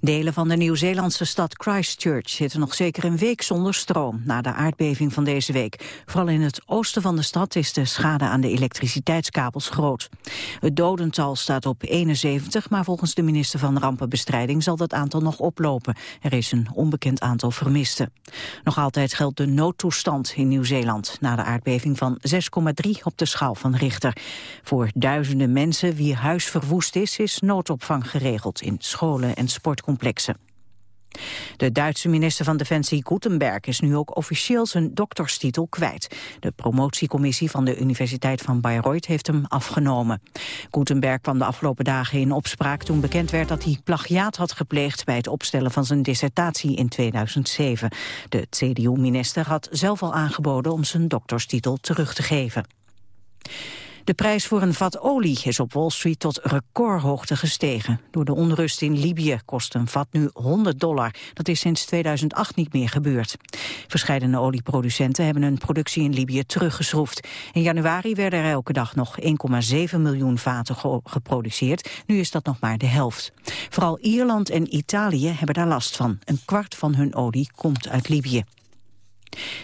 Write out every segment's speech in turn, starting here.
Delen van de Nieuw-Zeelandse stad Christchurch zitten nog zeker een week zonder stroom na de aardbeving van deze week. Vooral in het oosten van de stad is de schade aan de elektriciteitskabels groot. Het dodental staat op 71, maar volgens de minister van Rampenbestrijding zal dat aantal nog oplopen. Er is een onbekend aantal vermisten. Nog altijd geldt de noodtoestand in Nieuw-Zeeland na de aardbeving van 6,3 op de schaal van Richter. Voor duizenden mensen wie huis verwoest is, is noodopvang geregeld in scholen en sportcomplexen. De Duitse minister van Defensie Gutenberg is nu ook officieel zijn dokterstitel kwijt. De promotiecommissie van de Universiteit van Bayreuth heeft hem afgenomen. Gutenberg kwam de afgelopen dagen in opspraak toen bekend werd dat hij plagiaat had gepleegd bij het opstellen van zijn dissertatie in 2007. De CDU-minister had zelf al aangeboden om zijn dokterstitel terug te geven. De prijs voor een vat olie is op Wall Street tot recordhoogte gestegen. Door de onrust in Libië kost een vat nu 100 dollar. Dat is sinds 2008 niet meer gebeurd. Verscheidene olieproducenten hebben hun productie in Libië teruggeschroefd. In januari werden er elke dag nog 1,7 miljoen vaten geproduceerd. Nu is dat nog maar de helft. Vooral Ierland en Italië hebben daar last van. Een kwart van hun olie komt uit Libië.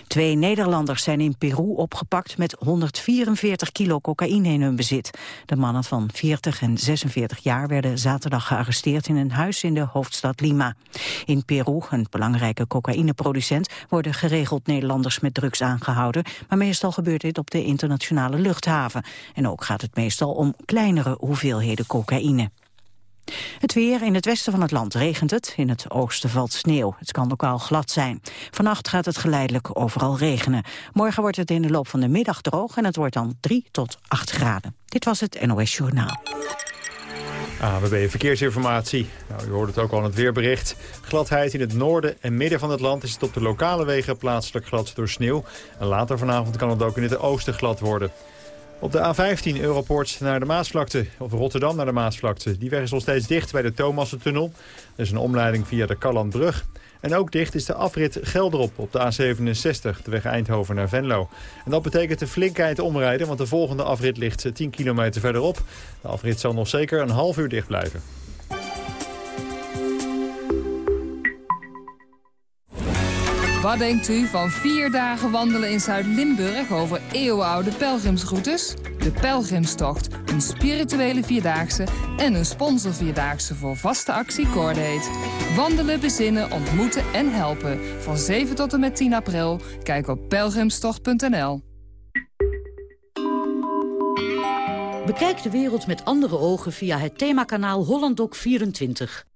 Twee Nederlanders zijn in Peru opgepakt met 144 kilo cocaïne in hun bezit. De mannen van 40 en 46 jaar werden zaterdag gearresteerd in een huis in de hoofdstad Lima. In Peru, een belangrijke cocaïneproducent, worden geregeld Nederlanders met drugs aangehouden. Maar meestal gebeurt dit op de internationale luchthaven. En ook gaat het meestal om kleinere hoeveelheden cocaïne. Het weer in het westen van het land regent het, in het oosten valt sneeuw. Het kan lokaal glad zijn. Vannacht gaat het geleidelijk overal regenen. Morgen wordt het in de loop van de middag droog en het wordt dan 3 tot 8 graden. Dit was het NOS Journaal. AWB Verkeersinformatie. Nou, u hoort het ook al in het weerbericht. Gladheid in het noorden en midden van het land is het op de lokale wegen plaatselijk glad door sneeuw. En later vanavond kan het ook in het oosten glad worden. Op de A15 Europort naar de Maasvlakte, of Rotterdam naar de Maasvlakte. Die weg is nog steeds dicht bij de Thomassentunnel. Er is een omleiding via de Kallandbrug. En ook dicht is de afrit Gelderop op de A67, de weg Eindhoven naar Venlo. En dat betekent een flinkheid omrijden, want de volgende afrit ligt 10 kilometer verderop. De afrit zal nog zeker een half uur dicht blijven. Wat denkt u van vier dagen wandelen in Zuid-Limburg over eeuwenoude pelgrimsroutes? De Pelgrimstocht, een spirituele vierdaagse en een sponsorvierdaagse voor vaste actie Cordate. Wandelen, bezinnen, ontmoeten en helpen. Van 7 tot en met 10 april. Kijk op pelgrimstocht.nl. Bekijk de wereld met andere ogen via het themakanaal HollandDoc24.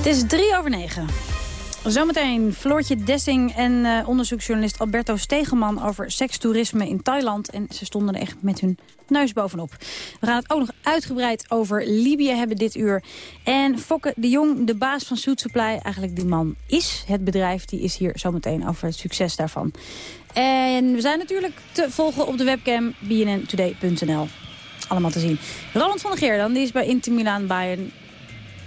Het is drie over negen. Zometeen Floortje Dessing en uh, onderzoeksjournalist Alberto Stegelman over sekstoerisme in Thailand. En ze stonden er echt met hun neus bovenop. We gaan het ook nog uitgebreid over Libië hebben dit uur. En Fokke de Jong, de baas van Suit Supply, eigenlijk die man is het bedrijf. Die is hier zometeen over het succes daarvan. En we zijn natuurlijk te volgen op de webcam bnntoday.nl. Allemaal te zien. Roland van der Geer dan, die is bij Inter Milan Bayern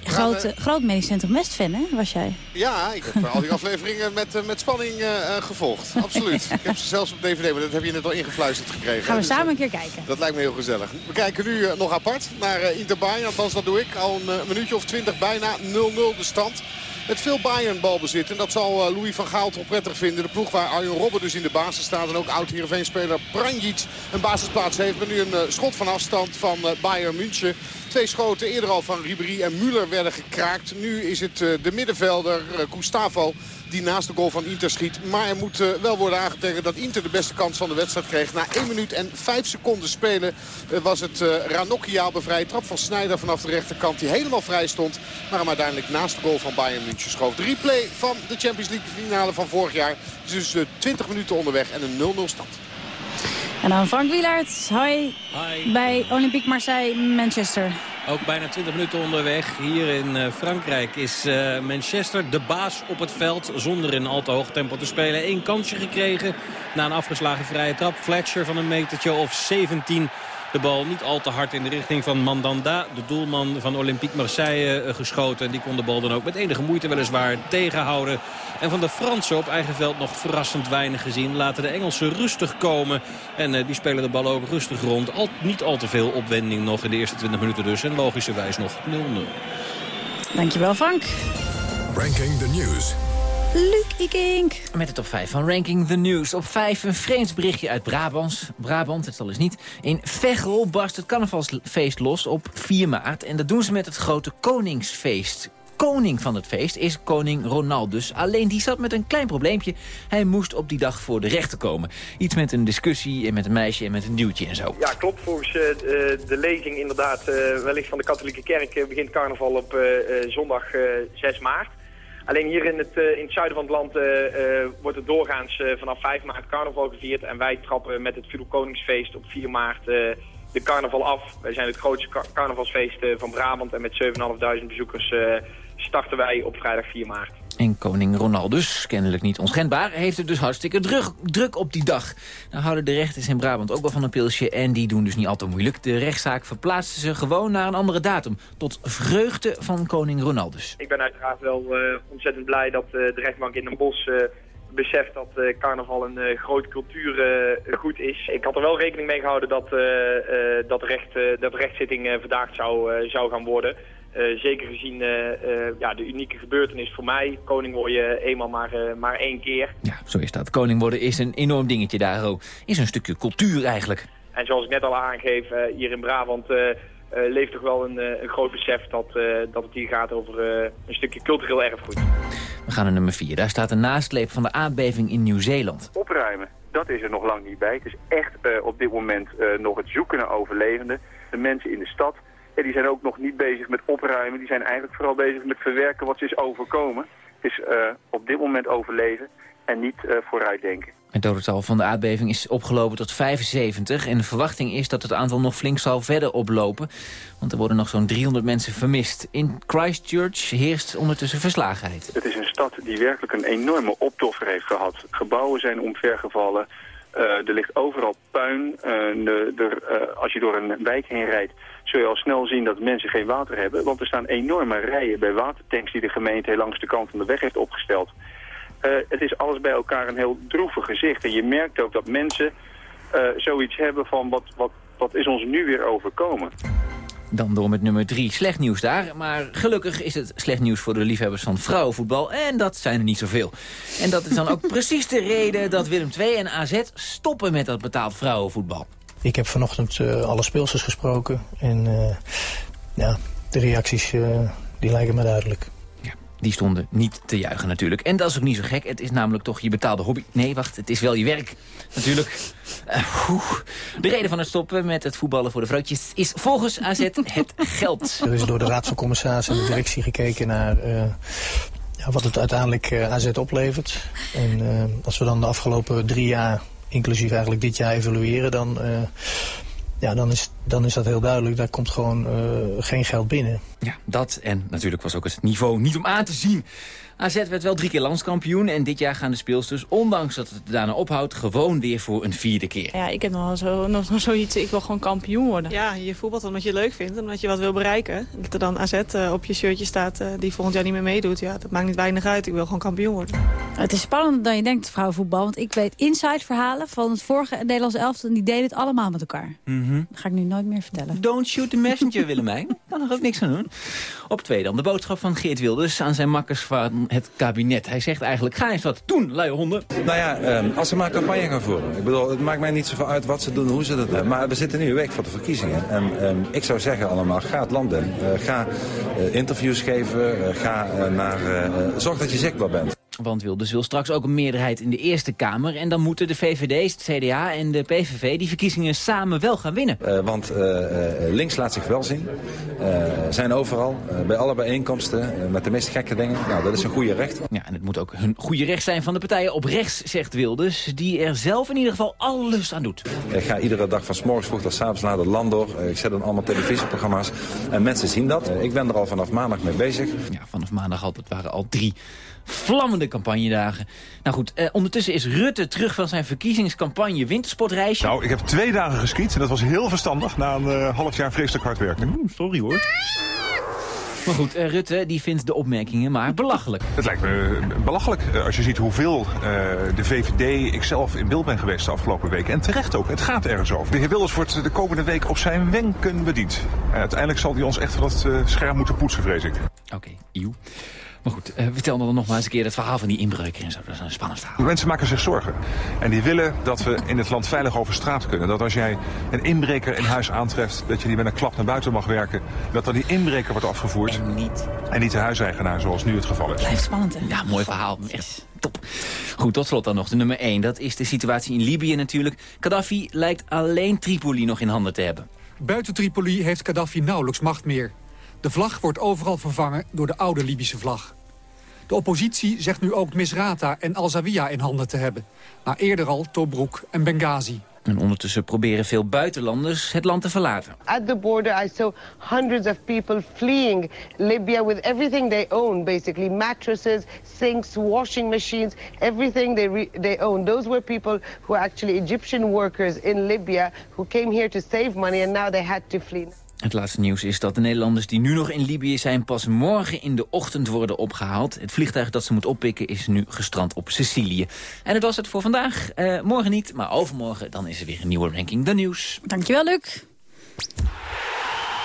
Groot, groot medisch centrum West-fan, hè, was jij? Ja, ik heb al die afleveringen met, eh, met spanning uh, gevolgd. Absoluut. ik heb ze zelfs op DVD, maar dat heb je net al ingefluisterd gekregen. Gaan we dus, samen een keer kijken. Dat lijkt me heel gezellig. We kijken nu nog apart naar Inter Bayern. Althans, dat doe ik. Al een minuutje of twintig bijna 0-0 de stand. Met veel Bayern balbezit. En dat zal Louis van Gaal toch prettig vinden. De ploeg waar Arjen Robben dus in de basis staat. En ook oud-Heerenveen-speler Pranjic een basisplaats heeft. Maar nu een schot van afstand van Bayern München. Twee schoten eerder al van Ribéry en Müller werden gekraakt. Nu is het de middenvelder Gustavo die naast de goal van Inter schiet. Maar er moet wel worden aangetekend dat Inter de beste kans van de wedstrijd kreeg. Na 1 minuut en 5 seconden spelen was het Ranocchia bevrijd. Trap van Sneijder vanaf de rechterkant die helemaal vrij stond. Maar hem uiteindelijk naast de goal van Bayern München schoof. De replay van de Champions League finale van vorig jaar. Dus 20 minuten onderweg en een 0-0 stand. En dan Frank Wielaert, hoi, bij Olympique Marseille, Manchester. Ook bijna 20 minuten onderweg. Hier in uh, Frankrijk is uh, Manchester de baas op het veld. Zonder in al te hoog tempo te spelen. Eén kansje gekregen na een afgeslagen vrije trap. Fletcher van een metertje of 17 de bal niet al te hard in de richting van Mandanda. De doelman van Olympique Marseille eh, geschoten. En die kon de bal dan ook met enige moeite weliswaar tegenhouden. En van de Fransen op eigen veld nog verrassend weinig gezien. Laten de Engelsen rustig komen. En uh, die spelen de bal ook rustig rond. Al, niet al te veel opwending nog in de eerste 20 minuten dus. En logischerwijs nog 0-0. Dankjewel Frank. Ranking the News. Luc Ikink. Met de top 5 van Ranking the News. Op 5 een vreemd berichtje uit Brabants. Brabant, het zal eens niet. In Veghel barst het carnavalsfeest los op 4 maart. En dat doen ze met het grote Koningsfeest koning van het feest is koning Ronaldus. Alleen die zat met een klein probleempje. Hij moest op die dag voor de rechter komen. Iets met een discussie en met een meisje en met een duwtje en zo. Ja, klopt. Volgens uh, de lezing inderdaad, uh, wellicht van de katholieke kerk... begint carnaval op zondag 6 maart. Alleen hier in het, in het zuiden van het land wordt het doorgaans vanaf 5 maart carnaval gevierd. En wij trappen met het Fidel Koningsfeest op 4 maart de carnaval af. Wij zijn het grootste carnavalsfeest van Brabant en met 7.500 bezoekers starten wij op vrijdag 4 maart. En koning Ronaldus, kennelijk niet onschendbaar, heeft het dus hartstikke druk, druk op die dag. Nou houden de rechters in Brabant ook wel van een pilsje en die doen dus niet al te moeilijk. De rechtszaak verplaatste ze gewoon naar een andere datum, tot vreugde van koning Ronaldus. Ik ben uiteraard wel uh, ontzettend blij dat uh, de rechtbank in Den Bosch uh, beseft dat carnaval een groot cultuurgoed is. Ik had er wel rekening mee gehouden dat, dat, recht, dat rechtszitting vandaag zou, zou gaan worden. Zeker gezien ja, de unieke gebeurtenis voor mij. Koning word je eenmaal maar, maar één keer. Ja, zo is dat. Koning worden is een enorm dingetje daar. Is een stukje cultuur eigenlijk. En zoals ik net al aangeef, hier in Brabant leeft toch wel een, een groot besef dat, dat het hier gaat over een stukje cultureel erfgoed. We gaan naar nummer 4. Daar staat een nasleep van de aardbeving in Nieuw-Zeeland. Opruimen, dat is er nog lang niet bij. Het is echt op dit moment nog het zoeken naar overlevenden. De mensen in de stad ja, die zijn ook nog niet bezig met opruimen. Die zijn eigenlijk vooral bezig met verwerken wat ze is overkomen. Het is uh, op dit moment overleven en niet uh, vooruitdenken. Het dodental van de aardbeving is opgelopen tot 75... en de verwachting is dat het aantal nog flink zal verder oplopen. Want er worden nog zo'n 300 mensen vermist. In Christchurch heerst ondertussen verslagenheid. Het is een stad die werkelijk een enorme optoffer heeft gehad. Gebouwen zijn omvergevallen. Uh, er ligt overal puin. De, de, als je door een wijk heen rijdt zul je al snel zien dat mensen geen water hebben. Want er staan enorme rijen bij watertanks die de gemeente langs de kant van de weg heeft opgesteld. Uh, het is alles bij elkaar een heel droevig gezicht. En je merkt ook dat mensen uh, zoiets hebben van wat, wat, wat is ons nu weer overkomen. Dan door met nummer drie. Slecht nieuws daar. Maar gelukkig is het slecht nieuws voor de liefhebbers van vrouwenvoetbal. En dat zijn er niet zoveel. En dat is dan ook precies de reden dat Willem II en AZ stoppen met dat betaald vrouwenvoetbal. Ik heb vanochtend uh, alle speelsters gesproken. En uh, ja, de reacties uh, die lijken me duidelijk. Die stonden niet te juichen natuurlijk. En dat is ook niet zo gek. Het is namelijk toch je betaalde hobby. Nee, wacht, het is wel je werk natuurlijk. de reden van het stoppen met het voetballen voor de vrouwtjes... is volgens AZ het geld. Er is door de Raad van Commissarissen en de directie gekeken naar... Ja, wat het uiteindelijk AZ oplevert. En als we dan de afgelopen drie jaar inclusief eigenlijk dit jaar evalueren, dan, ja, dan, is, dan is dat heel duidelijk. Daar komt gewoon uh, geen geld binnen. Ja, dat en natuurlijk was ook het niveau niet om aan te zien. AZ werd wel drie keer landskampioen en dit jaar gaan de speelsters, ondanks dat het daarna ophoudt, gewoon weer voor een vierde keer. Ja, ik heb nog, wel zo, nog, nog zoiets, ik wil gewoon kampioen worden. Ja, je voetbalt omdat je het leuk vindt, omdat je wat wil bereiken. Dat er dan AZ uh, op je shirtje staat uh, die volgend jaar niet meer meedoet, ja, dat maakt niet weinig uit. Ik wil gewoon kampioen worden. Het is spannender dan je denkt, vrouwenvoetbal. Want ik weet inside verhalen van het vorige Nederlands elftal. En die deden het allemaal met elkaar. Mm -hmm. Dat ga ik nu nooit meer vertellen. Don't shoot the messenger, Willemijn. kan er ook niks aan doen. Op twee dan. De boodschap van Geert Wilders aan zijn makkers van het kabinet. Hij zegt eigenlijk, ga eens wat doen, luie honden. Nou ja, um, als ze maar campagne gaan voeren. Ik bedoel, het maakt mij niet zoveel uit wat ze doen, hoe ze dat doen. Maar we zitten nu een week voor de verkiezingen. En um, ik zou zeggen allemaal, ga het land in. Uh, ga uh, interviews geven. Uh, ga naar, zorg dat je zichtbaar bent. Want Wilders wil straks ook een meerderheid in de Eerste Kamer. En dan moeten de VVD, het CDA en de PVV die verkiezingen samen wel gaan winnen. Uh, want uh, links laat zich wel zien. zijn overal, bij alle bijeenkomsten, met de meest gekke dingen. Nou, dat is een goede recht. Ja, en het moet ook een goede recht zijn van de partijen op rechts, zegt Wilders. Die er zelf in ieder geval alles aan doet. Ik ga iedere dag van s morgens vroeg tot s avonds naar de land door. Ik zet dan allemaal televisieprogramma's. En mensen zien dat. Ik ben er al vanaf maandag mee bezig. Ja, vanaf maandag al, het waren al drie Vlammende campagnedagen. Nou goed, eh, ondertussen is Rutte terug van zijn verkiezingscampagne wintersportreisje. Nou, ik heb twee dagen geskiet en dat was heel verstandig na een uh, half jaar vreselijk hard werken. Oeh, sorry hoor. Maar goed, uh, Rutte die vindt de opmerkingen maar belachelijk. Het lijkt me belachelijk als je ziet hoeveel uh, de VVD, ikzelf in beeld ben geweest de afgelopen weken. En terecht ook, het gaat ergens over. De heer Wilders wordt de komende week op zijn wenken bediend. En uiteindelijk zal hij ons echt van het scherm moeten poetsen, vrees ik. Oké, okay, eeuw. Maar goed, uh, vertel dan nog maar eens een keer het verhaal van die inbreuken en zo. Dat is een spannend verhaal. Mensen maken zich zorgen. En die willen dat we in het land veilig over straat kunnen. Dat als jij een inbreker in huis aantreft, dat je die met een klap naar buiten mag werken. Dat dan die inbreker wordt afgevoerd. En niet. En niet de huiseigenaar, zoals nu het geval is. Blijft spannend, hè? Ja, mooi verhaal. Echt top. Goed, tot slot dan nog de nummer 1. Dat is de situatie in Libië natuurlijk. Gaddafi lijkt alleen Tripoli nog in handen te hebben. Buiten Tripoli heeft Gaddafi nauwelijks macht meer. De vlag wordt overal vervangen door de oude Libische vlag. De oppositie zegt nu ook Misrata en Al-Zawiya in handen te hebben. Maar eerder al Tobruk en Benghazi. En ondertussen proberen veel buitenlanders het land te verlaten. At the border I saw hundreds of people fleeing Libya with everything they own basically mattresses, sinks, washing machines, everything they they own. Those were people who are actually Egyptian workers in Libya who came here to save money and now they had to flee. Het laatste nieuws is dat de Nederlanders die nu nog in Libië zijn... pas morgen in de ochtend worden opgehaald. Het vliegtuig dat ze moet oppikken is nu gestrand op Sicilië. En dat was het voor vandaag. Uh, morgen niet, maar overmorgen dan is er weer een nieuwe ranking. De nieuws. Dankjewel, Luc.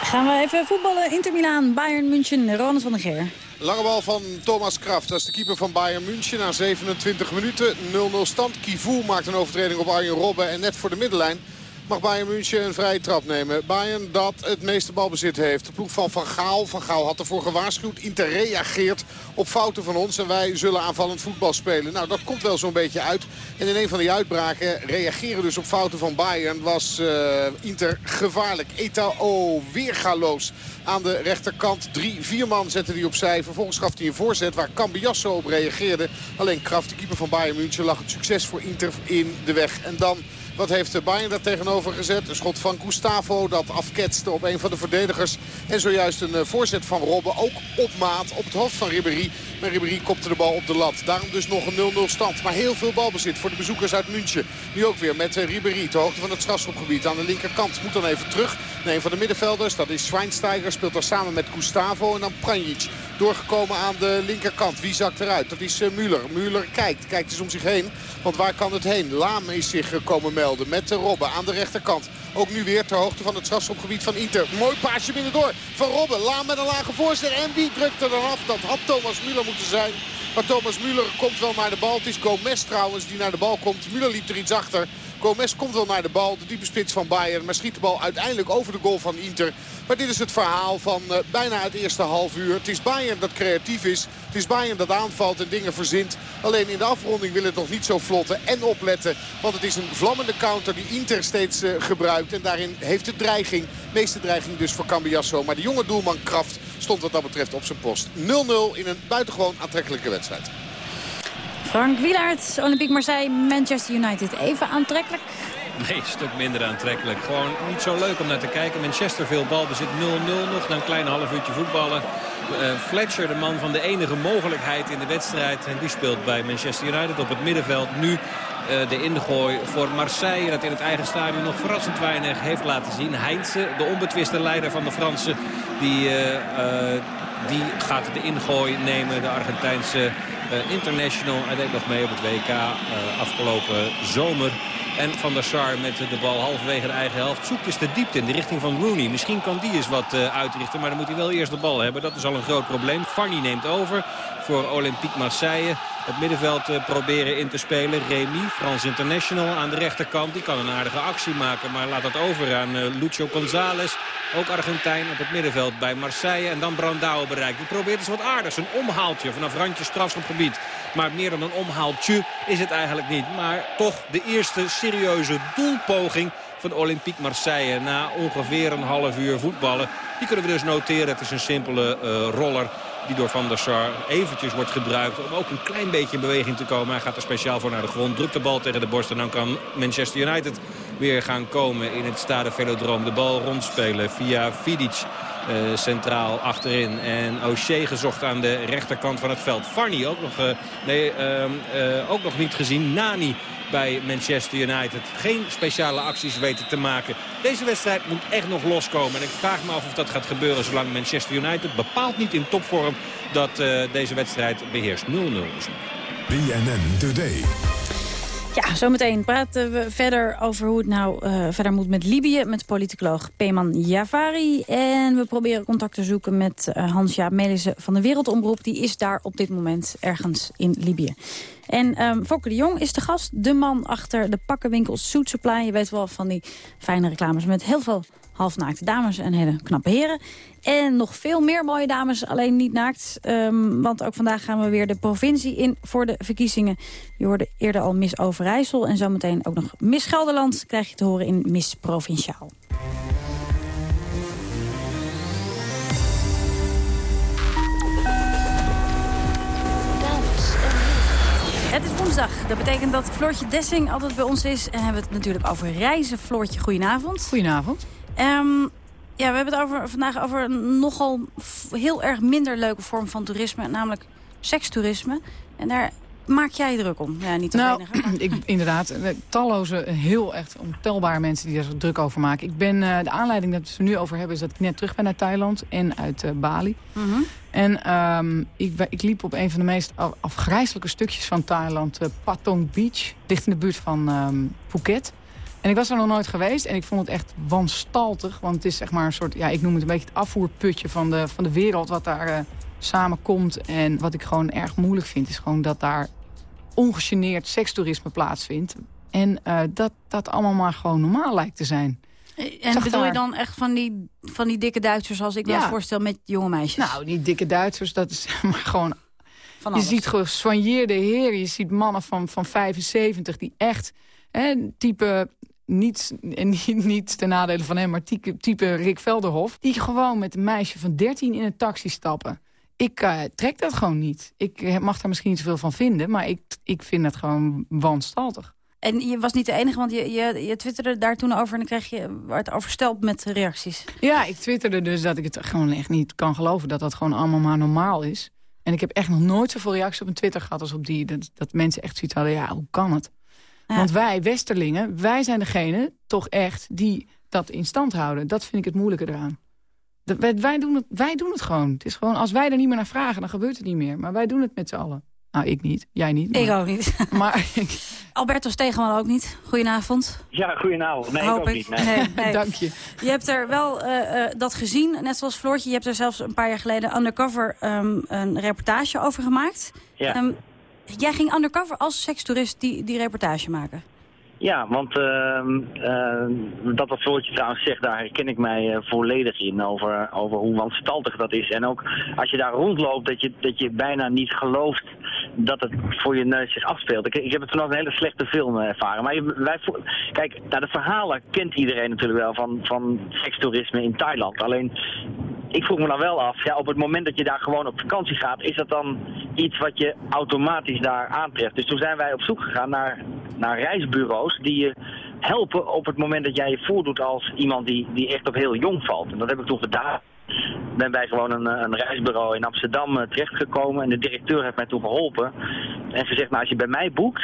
Gaan we even voetballen. Inter Milaan, Bayern München, Ronald van der Geer. Lange bal van Thomas Kraft. Dat is de keeper van Bayern München na 27 minuten. 0-0 stand. Kivu maakt een overtreding op Arjen Robben. En net voor de middenlijn mag Bayern München een vrije trap nemen. Bayern dat het meeste balbezit heeft. De ploeg van Van Gaal. Van Gaal had ervoor gewaarschuwd. Inter reageert op fouten van ons. En wij zullen aanvallend voetbal spelen. Nou, dat komt wel zo'n beetje uit. En in een van die uitbraken reageren dus op fouten van Bayern. Was uh, Inter gevaarlijk. Etao weergaloos aan de rechterkant. Drie, vier man zetten die opzij. Vervolgens gaf hij een voorzet waar Cambiasso op reageerde. Alleen Kraft, de keeper van Bayern München, lag het succes voor Inter in de weg. En dan wat heeft Bayern daar tegenover gezet? Een schot van Gustavo dat afketste op een van de verdedigers. En zojuist een eh, voorzet van Robben. Ook op maat op het hoofd van Ribéry. Maar Ribéry kopte de bal op de lat. Daarom dus nog een 0-0 stand. Maar heel veel balbezit voor de bezoekers uit München. Nu ook weer met eh, Ribéry. Ter hoogte van het strafschopgebied aan de linkerkant. Moet dan even terug naar een van de middenvelders. Dat is Schweinsteiger. Speelt daar samen met Gustavo. En dan Pranjic. Doorgekomen aan de linkerkant. Wie zakt eruit? Dat is uh, Müller. Müller kijkt. Kijkt dus om zich heen. Want waar kan het heen? Laam is zich gekomen melden met de Robben aan de rechterkant. Ook nu weer ter hoogte van het strafschopgebied van Inter. Mooi paasje binnendoor van Robben. Laan met een lage voorzet. En wie drukt er dan af? Dat had Thomas Müller moeten zijn. Maar Thomas Müller komt wel naar de bal. Het is Gomez trouwens die naar de bal komt. Müller liep er iets achter. Gomez komt wel naar de bal. De diepe spits van Bayern. Maar schiet de bal uiteindelijk over de goal van Inter. Maar dit is het verhaal van uh, bijna het eerste half uur. Het is Bayern dat creatief is. Het is Bayern dat aanvalt en dingen verzint. Alleen in de afronding wil het nog niet zo vlotten en opletten. Want het is een vlammende counter die Inter steeds uh, gebruikt. En daarin heeft het dreiging. De meeste dreiging dus voor Cambiasso. Maar de jonge doelman Kraft stond wat dat betreft op zijn post. 0-0 in een buitengewoon aantrekkelijke wedstrijd. Frank Wielaert, Olympique Marseille, Manchester United. Even aantrekkelijk? Nee, een stuk minder aantrekkelijk. Gewoon niet zo leuk om naar te kijken. Manchester veel balbezit 0-0 nog na een klein half uurtje voetballen. Uh, Fletcher, de man van de enige mogelijkheid in de wedstrijd. En die speelt bij Manchester United op het middenveld. Nu uh, de ingooi voor Marseille. Dat in het eigen stadion nog verrassend weinig heeft laten zien. Heinze, de onbetwiste leider van de Fransen. Die, uh, die gaat de ingooi nemen. De Argentijnse international. Hij deed nog mee op het WK afgelopen zomer. En Van der Sar met de bal halverwege de eigen helft zoekt dus de diepte in de richting van Rooney. Misschien kan die eens wat uh, uitrichten, maar dan moet hij wel eerst de bal hebben. Dat is al een groot probleem. Farni neemt over. voor Olympique Marseille. Het middenveld uh, proberen in te spelen. Remy, Frans International aan de rechterkant. Die kan een aardige actie maken, maar laat dat over aan uh, Lucio González. Ook Argentijn op het middenveld bij Marseille. En dan Brandao bereikt. Die probeert eens wat aardigs. Een omhaaltje vanaf randje strafschopgebied. Maar meer dan een omhaaltje is het eigenlijk niet. Maar toch de eerste serieuze doelpoging van Olympique Marseille. Na ongeveer een half uur voetballen. Die kunnen we dus noteren. Het is een simpele uh, roller die door Van der Sar eventjes wordt gebruikt om ook een klein beetje in beweging te komen. Hij gaat er speciaal voor naar de grond, drukt de bal tegen de borst en dan kan Manchester United weer gaan komen in het stade Velodroom. De bal rondspelen via Vidic. Uh, centraal achterin. En O'Shea gezocht aan de rechterkant van het veld. Farni ook nog, uh, nee, uh, ook nog niet gezien. Nani bij Manchester United. Geen speciale acties weten te maken. Deze wedstrijd moet echt nog loskomen. En ik vraag me af of dat gaat gebeuren zolang Manchester United bepaalt niet in topvorm dat deze wedstrijd beheerst. 0-0 dus. BNN Today. Ja, zometeen praten we verder over hoe het nou uh, verder moet met Libië... met politicoloog Peyman Javari. En we proberen contact te zoeken met uh, Hans-Jaap Melissen van de Wereldomroep. Die is daar op dit moment ergens in Libië. En um, Fokke de Jong is de gast, de man achter de pakkenwinkel Suit Supply. Je weet wel van die fijne reclames met heel veel halfnaakte dames en hele knappe heren. En nog veel meer mooie dames, alleen niet naakt. Um, want ook vandaag gaan we weer de provincie in voor de verkiezingen. Je hoorde eerder al Miss Overijssel en zometeen ook nog Miss Gelderland... krijg je te horen in Miss Provinciaal. Het is woensdag. Dat betekent dat Floortje Dessing altijd bij ons is. En hebben we het natuurlijk over reizen. Floortje, goedenavond. Goedenavond. Um, ja, we hebben het over, vandaag over een nogal heel erg minder leuke vorm van toerisme. Namelijk sekstoerisme. En daar maak jij druk om? Ja, niet nou, ik, inderdaad. Talloze, heel echt ontelbare mensen die er druk over maken. Ik ben, uh, de aanleiding dat we het nu over hebben... is dat ik net terug ben naar Thailand en uit uh, Bali. Mm -hmm. En um, ik, ik, liep op een van de meest afgrijzelijke stukjes van Thailand. Uh, Patong Beach, dicht in de buurt van um, Phuket. En ik was er nog nooit geweest en ik vond het echt wanstaltig. Want het is zeg maar een soort, ja, ik noem het een beetje het afvoerputje van de, van de wereld... wat daar uh, samenkomt. En wat ik gewoon erg moeilijk vind, is gewoon dat daar ongegeneerd sekstoerisme plaatsvindt. En uh, dat dat allemaal maar gewoon normaal lijkt te zijn. En bedoel daar... je dan echt van die, van die dikke Duitsers, als ik me ja. voorstel, met jonge meisjes? Nou, die dikke Duitsers, dat is maar gewoon... Van je ziet gesoigneerde heren, je ziet mannen van, van 75 die echt... Hè, type niet, niet, niet ten nadele van hem, maar type, type Rick Velderhof... die gewoon met een meisje van 13 in een taxi stappen. Ik uh, trek dat gewoon niet. Ik mag daar misschien niet zoveel van vinden, maar ik, ik vind het gewoon wanstaltig. En je was niet de enige, want je, je, je twitterde daar toen over... en dan kreeg je het oversteld met reacties. Ja, ik twitterde dus dat ik het gewoon echt niet kan geloven... dat dat gewoon allemaal maar normaal is. En ik heb echt nog nooit zoveel reacties op een Twitter gehad als op die. Dat, dat mensen echt zoiets hadden, ja, hoe kan het? Want wij, Westerlingen, wij zijn degene toch echt die dat in stand houden. Dat vind ik het moeilijke eraan. wij, wij, doen het, wij doen het gewoon. Het is gewoon, als wij er niet meer naar vragen, dan gebeurt het niet meer. Maar wij doen het met z'n allen. Nou, ik niet. Jij niet. Maar... Ik ook niet. Maar Alberto Stegenman ook niet. Goedenavond. Ja, goedenavond. Nee, Hoop ik ook niet. Nee. Nee, nee. Dank je. Je hebt er wel uh, uh, dat gezien, net zoals Floortje. Je hebt er zelfs een paar jaar geleden undercover um, een reportage over gemaakt. Ja. Um, jij ging undercover als sekstoerist die, die reportage maken. Ja, want uh, uh, dat wat Floortje trouwens zegt, daar herken ik mij uh, volledig in over, over hoe wanstaltig dat is. En ook als je daar rondloopt, dat je, dat je bijna niet gelooft dat het voor je neus zich afspeelt. Ik, heb het toen een hele slechte film ervaren. Maar wij, kijk, nou, de verhalen kent iedereen natuurlijk wel van, van sekstoerisme in Thailand. Alleen, ik vroeg me dan wel af, ja, op het moment dat je daar gewoon op vakantie gaat, is dat dan iets wat je automatisch daar aantreft? Dus toen zijn wij op zoek gegaan naar, naar reisbureaus die je helpen op het moment dat jij je voordoet als iemand die, die echt op heel jong valt. En dat heb ik toen gedaan. Ben bij gewoon een, een reisbureau in Amsterdam uh, terechtgekomen en de directeur heeft mij toen geholpen. En ze zegt, nou als je bij mij boekt,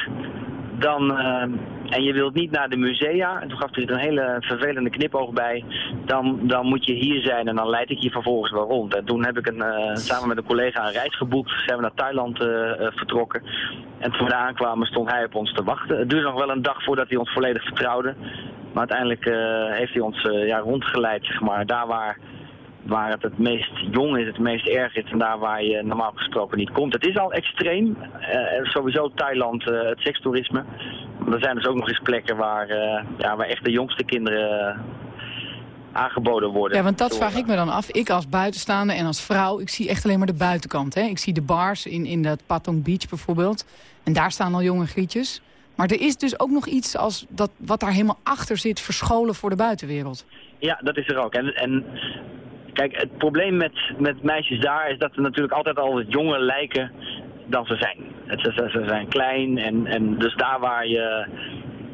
dan, uh, en je wilt niet naar de musea, en toen gaf hij er een hele vervelende knipoog bij, dan, dan moet je hier zijn en dan leid ik je vervolgens wel rond. En toen heb ik een, uh, samen met een collega een reis geboekt, zijn we naar Thailand uh, vertrokken. En toen we daar aankwamen stond hij op ons te wachten. Het duurde nog wel een dag voordat hij ons volledig vertrouwde. Maar uiteindelijk heeft hij ons ja, rondgeleid, zeg maar, daar waar waar het het meest jong is, het meest erg is en daar waar je normaal gesproken niet komt. Het is al extreem. Uh, sowieso Thailand, uh, het sekstoerisme. Maar er zijn dus ook nog eens plekken waar, uh, ja, waar echt de jongste kinderen aangeboden worden. Ja, want dat vraag ik me dan af. Ik als buitenstaander en als vrouw, ik zie echt alleen maar de buitenkant. Hè? Ik zie de bars in, in dat Patong Beach bijvoorbeeld. En daar staan al jonge grietjes. Maar er is dus ook nog iets als dat, wat daar helemaal achter zit... verscholen voor de buitenwereld. Ja, dat is er ook. En, en kijk, het probleem met, met meisjes daar... is dat ze natuurlijk altijd al wat jonger lijken dan ze zijn. Ze, ze, ze zijn klein en, en dus daar waar je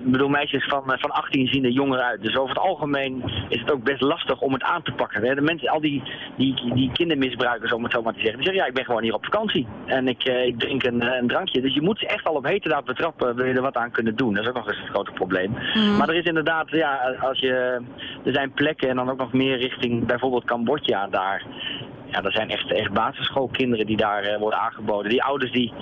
ik bedoel, meisjes van, eh, van 18 zien er jonger uit. Dus over het algemeen is het ook best lastig om het aan te pakken. Hè? De mensen, al die, die, die kindermisbruikers, om het zo maar te zeggen, die zeggen ja, ik ben gewoon hier op vakantie. En ik, eh, ik drink een, eh, een, drankje. Dus je moet ze echt al op hete daad betrappen, wil je er wat aan kunnen doen. Dat is ook nog eens een groot probleem. Mhm. Maar er is inderdaad, ja, als je, er zijn plekken en dan ook nog meer richting bijvoorbeeld Cambodja daar. Ja, er zijn echt, echt basisschoolkinderen die daar worden aangeboden. Die ouders die,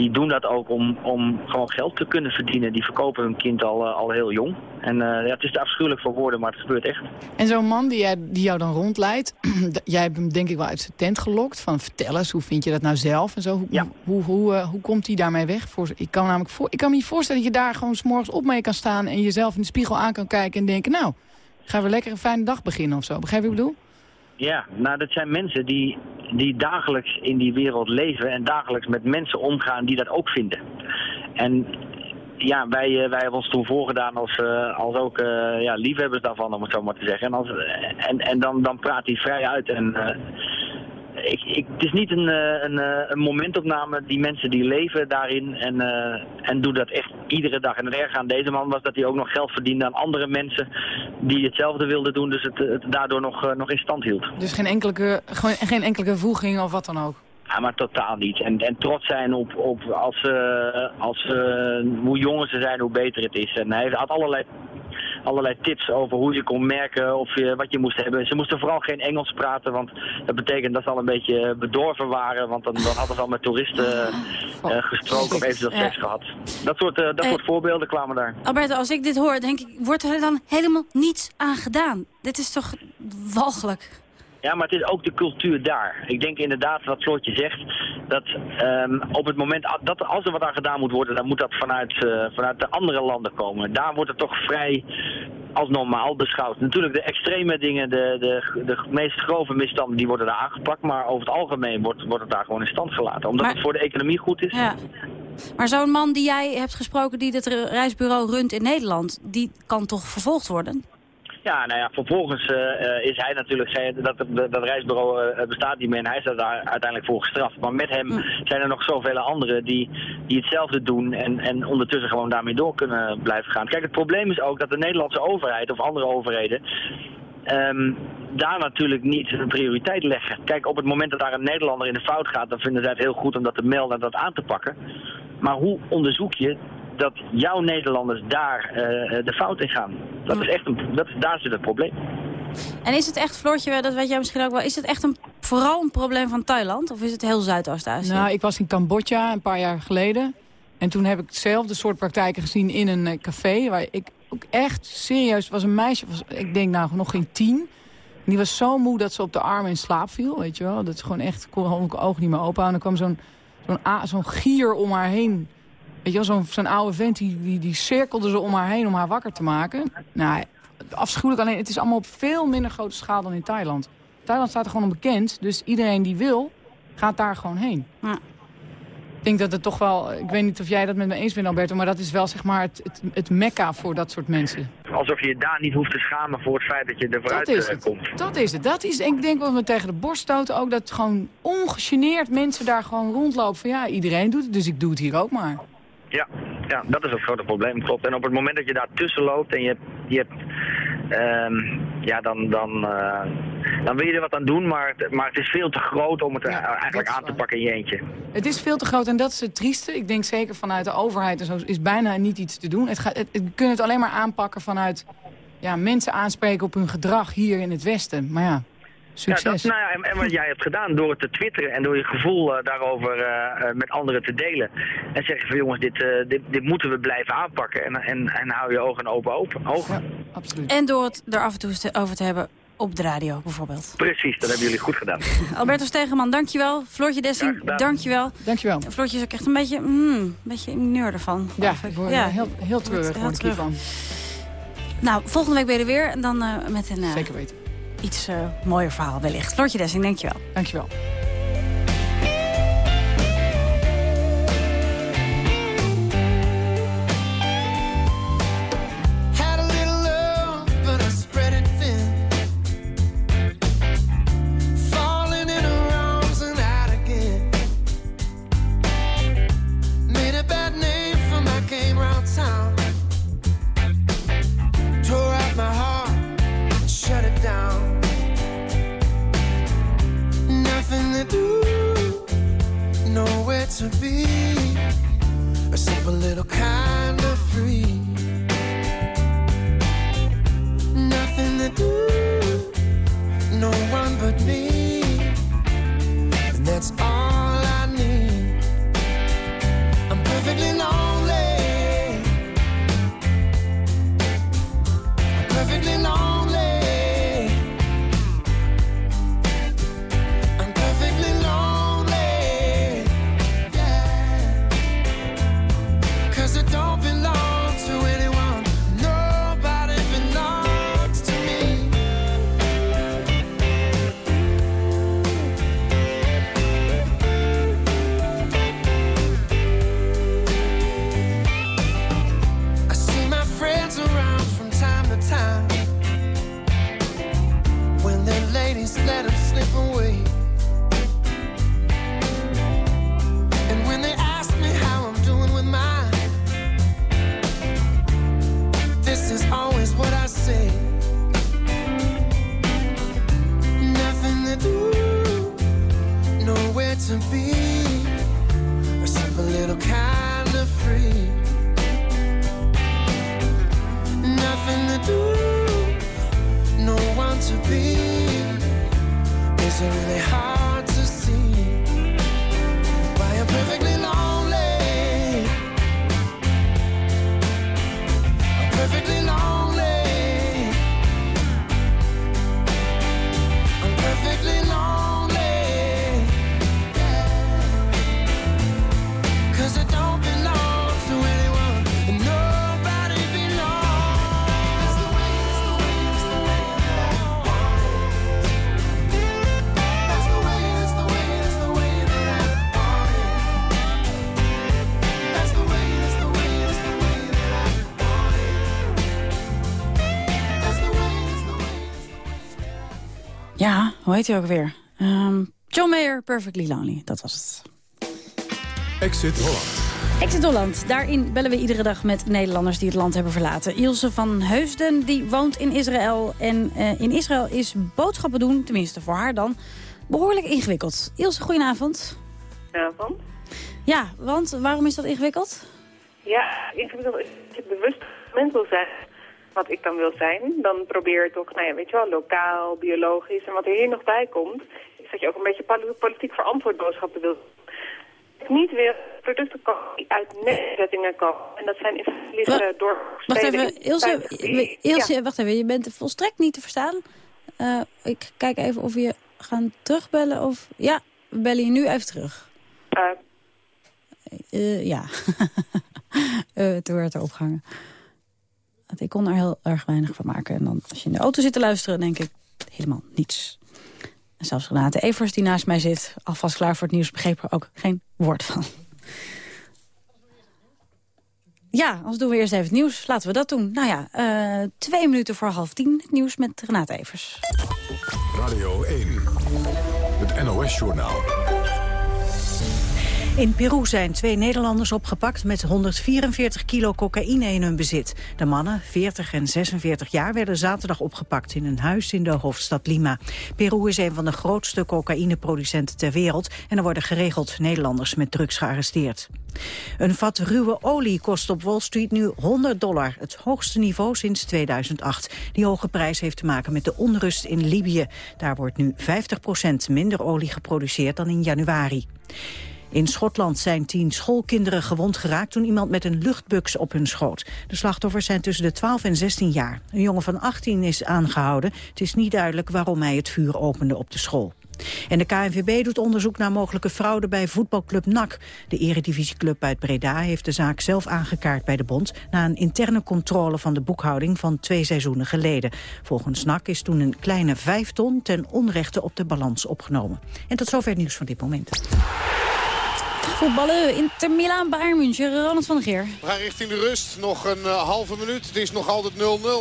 die doen dat ook om, om gewoon geld te kunnen verdienen. Die verkopen hun kind al, eh, al heel jong. En uh, ja, het is te afschuwelijk voor woorden, maar het gebeurt echt. En zo'n man die, jij, die jou dan rondleidt, jij hebt hem denk ik wel uit zijn tent gelokt. Van vertel eens, hoe vind je dat nou zelf? En zo. Hoe, ja. hoe, hoe, uh, hoe komt hij daarmee weg? Voor, ik, kan namelijk voor, ik kan me niet voorstellen dat je daar gewoon s'morgens op mee kan staan... en jezelf in de spiegel aan kan kijken en denken... nou, gaan we lekker een fijne dag beginnen of zo. Begrijp je wat ik bedoel? Ja, nou dat zijn mensen die, die dagelijks in die wereld leven en dagelijks met mensen omgaan die dat ook vinden. En ja, wij, eh, wij hebben ons toen voorgedaan als, uh, als ook uh, ja, liefhebbers daarvan, om het zo maar te zeggen. En, als, en, en dan, dan praat hij vrij uit en ik, het is niet een, eh, een, eh, een, momentopname. Die mensen die leven daarin en, uh, en doen dat echt iedere dag. En het erg aan deze man was dat hij ook nog geld verdiende aan andere mensen die hetzelfde wilden doen. Dus het, het daardoor nog, nog in stand hield. Dus geen enkele, geen enkele voeging of wat dan ook? Ja, maar totaal niet. En, en trots zijn op, op als, uh, als, uh, hoe jonger ze zijn, hoe beter het is. En hij had allerlei allerlei tips over hoe je kon merken of je, wat je moest hebben. Ze moesten vooral geen Engels praten, want dat betekent dat ze al een beetje bedorven waren. Want dan, dan hadden ze al met toeristen uh, gesproken of eventueel seks gehad. Dat soort, dat soort voorbeelden kwamen daar. Alberto, als ik dit hoor, denk ik, wordt er dan helemaal niets aan gedaan? Dit is toch walgelijk? Ja, maar het is ook de cultuur daar. Ik denk inderdaad wat Floortje zegt, dat um, op het moment dat als er wat aan gedaan moet worden, dan moet dat vanuit, uh, vanuit de andere landen komen. Daar wordt het toch vrij als normaal beschouwd. Natuurlijk de extreme dingen, de, de, de meest grove misstanden, die worden daar aangepakt. Maar over het algemeen wordt, wordt het daar gewoon in stand gelaten. Omdat het voor de economie goed is. Ja. Maar zo'n man die jij hebt gesproken, die het reisbureau runt in Nederland, die kan toch vervolgd worden? Ja, nou ja, vervolgens uh, is hij natuurlijk, zei, dat, dat, dat reisbureau uh, bestaat niet meer en hij is daar uiteindelijk voor gestraft. Maar met hem hm. zijn er nog zoveel anderen die, die hetzelfde doen en, en ondertussen gewoon daarmee door kunnen blijven gaan. Kijk, het probleem is ook dat de Nederlandse overheid of andere overheden um, daar natuurlijk niet een prioriteit leggen. Kijk, op het moment dat daar een Nederlander in de fout gaat, dan vinden zij het heel goed om dat te melden en dat aan te pakken. Maar hoe onderzoek je dat jouw Nederlanders daar uh, de fout in gaan. Dat is echt een, dat, daar zit het probleem. En is het echt, Floortje, dat weet jij misschien ook wel... is het echt een, vooral een probleem van Thailand? Of is het heel Zuidoost-Azië? Nou, ik was in Cambodja een paar jaar geleden. En toen heb ik hetzelfde soort praktijken gezien in een uh, café... waar ik ook echt serieus... was een meisje, was, ik denk nou nog geen tien... En die was zo moe dat ze op de armen in slaap viel, weet je wel. Dat ze gewoon echt, kon gewoon ogen niet meer open houden. En dan kwam zo'n zo'n gier om haar heen Weet je zo'n oude vent, die, die, die cirkelde ze om haar heen om haar wakker te maken. Nou, afschuwelijk alleen, het is allemaal op veel minder grote schaal dan in Thailand. Thailand staat er gewoon onbekend, dus iedereen die wil, gaat daar gewoon heen. Ja. Ik denk dat het toch wel, ik weet niet of jij dat met me eens bent Alberto, maar dat is wel zeg maar het, het, het mekka voor dat soort mensen. Alsof je je daar niet hoeft te schamen voor het feit dat je er vooruit dat is eh, het. komt. Dat is het. Dat is, ik denk wat we tegen de borst stoten ook, dat gewoon ongegeneerd mensen daar gewoon rondlopen van ja, iedereen doet het, dus ik doe het hier ook maar. Ja, ja, dat is het grote probleem, klopt. En op het moment dat je daar tussen loopt en je, je hebt... Um, ja, dan, dan, uh, dan wil je er wat aan doen, maar, maar het is veel te groot om het ja, eigenlijk aan te pakken in je eentje. Het is veel te groot en dat is het trieste. Ik denk zeker vanuit de overheid en zo is bijna niet iets te doen. Het gaat, het, kunnen het alleen maar aanpakken vanuit ja, mensen aanspreken op hun gedrag hier in het Westen. Maar ja, Succes. Ja, dat, nou ja, en, en, wat jij hebt gedaan door het te twitteren en door je gevoel uh, daarover uh, met anderen te delen. En zeggen van jongens, dit, uh, dit, dit, moeten we blijven aanpakken. En, en, en hou je ogen open open. Ogen. Ja, absoluut. En door het er af en toe over te hebben op de radio bijvoorbeeld. Precies, dat hebben jullie goed gedaan. Alberto Stegeman, dankjewel. Floortje Dessing, dankjewel. Dankjewel. Floortje is ook echt een beetje, mm, een beetje in neur ervan. Ja, ik word ja. heel, heel treurig word ik hiervan. Nou, volgende week ben je er weer. En dan uh, met een uh, Zeker weten. Iets uh, mooier verhaal wellicht. Floortje Dessing, dankjewel. Dankjewel. To be. Heet hij ook weer? Ehm, John Mayer, Perfectly Lonely. Dat was het. Exit Holland. Exit Holland. Daarin bellen we iedere dag met Nederlanders die het land hebben verlaten. Ilse van Heusden die woont in Israël. En eh, in Israël is boodschappen doen, tenminste voor haar dan, behoorlijk ingewikkeld. Ilse, goedenavond. Avond. Ja, want waarom is dat ingewikkeld? Ja, ingewikkeld is je bewust mens wil zijn wat ik dan wil zijn. Dan probeer je toch, nou ja, weet je wel, lokaal, biologisch. En wat er hier nog bij komt, is dat je ook een beetje poli- politiek verantwoord boodschappen wil niet wil producten kopen die uit nederzettingen komen. En dat zijn verliezende door Wacht even, Ilse, Ilse wacht even, je bent volstrekt niet te verstaan. Eh, ik kijk even of we je gaan terugbellen of... Ja, we bellen je nu even terug. Eh, ja. Eh, toen werd er opgehangen. Want ik kon er heel erg weinig van maken. En dan als je in de auto zit te luisteren, denk ik helemaal niets. En zelfs Renate Evers, die naast mij zit, alvast klaar voor het nieuws, begreep er ook geen woord van. Ja, anders doen we eerst even het nieuws. Laten we dat doen. Nou ja, eh, twee minuten voor half tien. Het nieuws met Renate Evers. Radio 1. Het NOS-journaal. In Peru zijn twee Nederlanders opgepakt met 144 kilo cocaïne in hun bezit. De mannen, 40 en 46 jaar, werden zaterdag opgepakt in een huis in de hoofdstad Lima. Peru is een van de grootste cocaïneproducenten ter wereld en er worden geregeld Nederlanders met drugs gearresteerd. Een vat ruwe olie kost op Wall Street nu 100 dollar, het hoogste niveau sinds 2008. Die hoge prijs heeft te maken met de onrust in Libië. Daar wordt nu 50% minder olie geproduceerd dan in januari. In Schotland zijn tien schoolkinderen gewond geraakt toen iemand met een luchtbux op hun schoot. De slachtoffers zijn tussen de 12 en 16 jaar. Een jongen van 18 is aangehouden. Het is niet duidelijk waarom hij het vuur opende op de school. En de KNVB doet onderzoek naar mogelijke fraude bij voetbalclub NAC. De eredivisieclub uit Breda heeft de zaak zelf aangekaart bij de bond... na een interne controle van de boekhouding van twee seizoenen geleden. Volgens NAC is toen een kleine vijf ton ten onrechte op de balans opgenomen. En tot zover het nieuws van dit moment. Voetballen, Inter Milaan, Bayern München, Ronald van der Geer. We gaan richting de rust. Nog een eh, halve minuut. Het is nog altijd 0-0.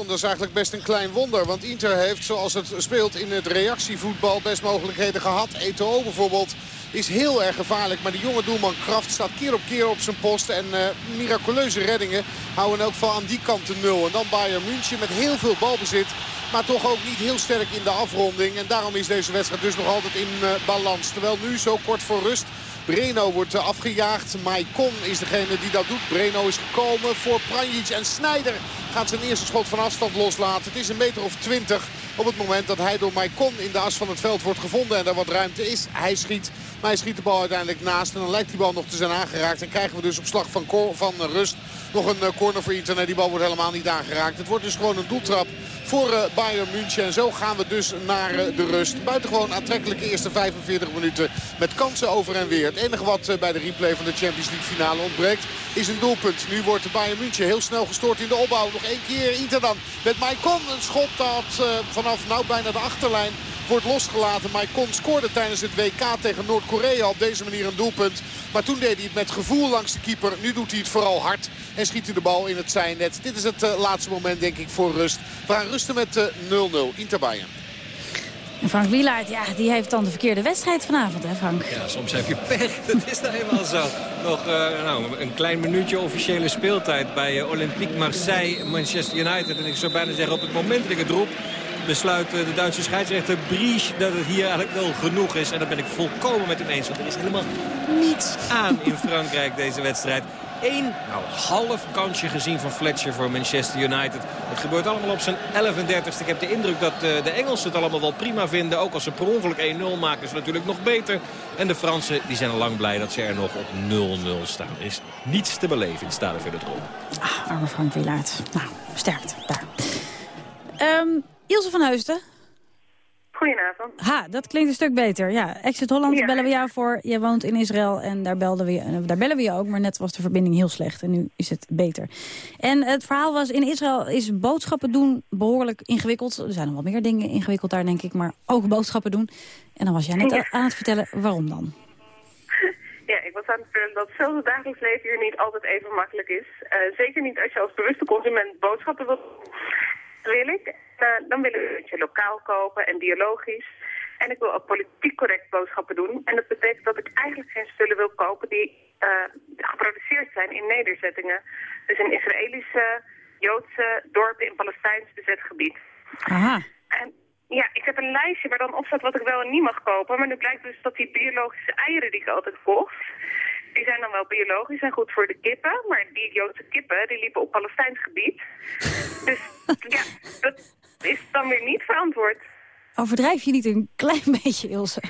Dat is eigenlijk best een klein wonder. Want Inter heeft, zoals het speelt in het reactievoetbal, best mogelijkheden gehad. Eto'o bijvoorbeeld is heel erg gevaarlijk. Maar de jonge doelman Kraft staat keer op keer op zijn post. En eh, miraculeuze reddingen houden elk geval aan die kant de nul. En dan Bayern München met heel veel balbezit. Maar toch ook niet heel sterk in de afronding. En daarom is deze wedstrijd dus nog altijd in eh, balans. Terwijl nu zo kort voor rust Breno wordt eh, afgejaagd. Maikon is degene die dat doet. Breno is gekomen voor Pranjic. En Snijder gaat zijn eerste schot van afstand loslaten. Het is een meter of twintig op het moment dat hij door Maikon in de as van het veld wordt gevonden. En er wat ruimte is. Hij schiet. Maar hij schiet de bal uiteindelijk naast. En dan lijkt die bal nog te zijn aangeraakt. En krijgen we dus op slag van, van rust nog een eh, corner voor Inter. Nee, die bal wordt helemaal niet aangeraakt. Het wordt dus gewoon een doeltrap voor uh, Bayern München. En zo gaan we dus naar uh, de rust. Buitengewoon aantrekkelijke eerste 45 minuten met kansen over en weer. Het enige wat bij de replay van de Champions League finale ontbreekt is een doelpunt. Nu wordt Bayern München heel snel gestoord in de opbouw. Nog één keer Inter dan met Maicon. Een schot dat vanaf nou bijna de achterlijn wordt losgelaten. Maicon scoorde tijdens het WK tegen Noord-Korea op deze manier een doelpunt. Maar toen deed hij het met gevoel langs de keeper. Nu doet hij het vooral hard en schiet hij de bal in het zijnet. Dit is het uh, laatste moment denk ik voor rust. We gaan rusten met 0-0 uh, Inter Bayern. En Frank Wielaert, ja, die heeft dan de verkeerde wedstrijd vanavond, hè Frank? Ja, soms heb je pech. Dat is nou helemaal zo. Nog uh, nou, een klein minuutje officiële speeltijd bij uh, Olympique Marseille, Manchester United. En ik zou bijna zeggen, op het moment dat ik het roep besluit de Duitse scheidsrechter Bries dat het hier eigenlijk wel genoeg is. En dat ben ik volkomen met hem eens. Want er is helemaal niets aan in Frankrijk deze wedstrijd. Eén nou, half kansje gezien van Fletcher voor Manchester United. Het gebeurt allemaal op zijn 11.30ste. Ik heb de indruk dat uh, de Engelsen het allemaal wel prima vinden. Ook als ze per ongeluk 1-0 maken is het natuurlijk nog beter. En de Fransen die zijn lang blij dat ze er nog op 0-0 staan. Er is niets te beleven in het Stade Velodrome. Ah, arme Frank Wielaert. Nou, sterkte daar. Um, Ilse van Heusden. Goedenavond. Ha, dat klinkt een stuk beter. Ja, Exit Holland ja. bellen we jou voor. Je woont in Israël en daar, belden we, daar bellen we je ook. Maar net was de verbinding heel slecht en nu is het beter. En het verhaal was, in Israël is boodschappen doen behoorlijk ingewikkeld. Er zijn nog wel meer dingen ingewikkeld daar, denk ik. Maar ook boodschappen doen. En dan was jij net ja. aan het vertellen, waarom dan? Ja, ik was aan het vertellen dat zelfs het dagelijks leven hier niet altijd even makkelijk is. Uh, zeker niet als je als bewuste consument boodschappen wilt wil ik. Uh, dan wil ik dat je lokaal kopen en biologisch. En ik wil ook politiek correct boodschappen doen. En dat betekent dat ik eigenlijk geen spullen wil kopen die uh, geproduceerd zijn in nederzettingen. Dus in Israëlische, Joodse dorpen in Palestijns bezet gebied. Aha. En ja, ik heb een lijstje waar dan op staat wat ik wel en niet mag kopen. Maar nu blijkt dus dat die biologische eieren die ik altijd kocht... Die zijn dan wel biologisch en goed voor de kippen. Maar die Joodse kippen, die liepen op Palestijns gebied. Dus ja, dat is dan weer niet verantwoord. Overdrijf je niet een klein beetje, Ilse?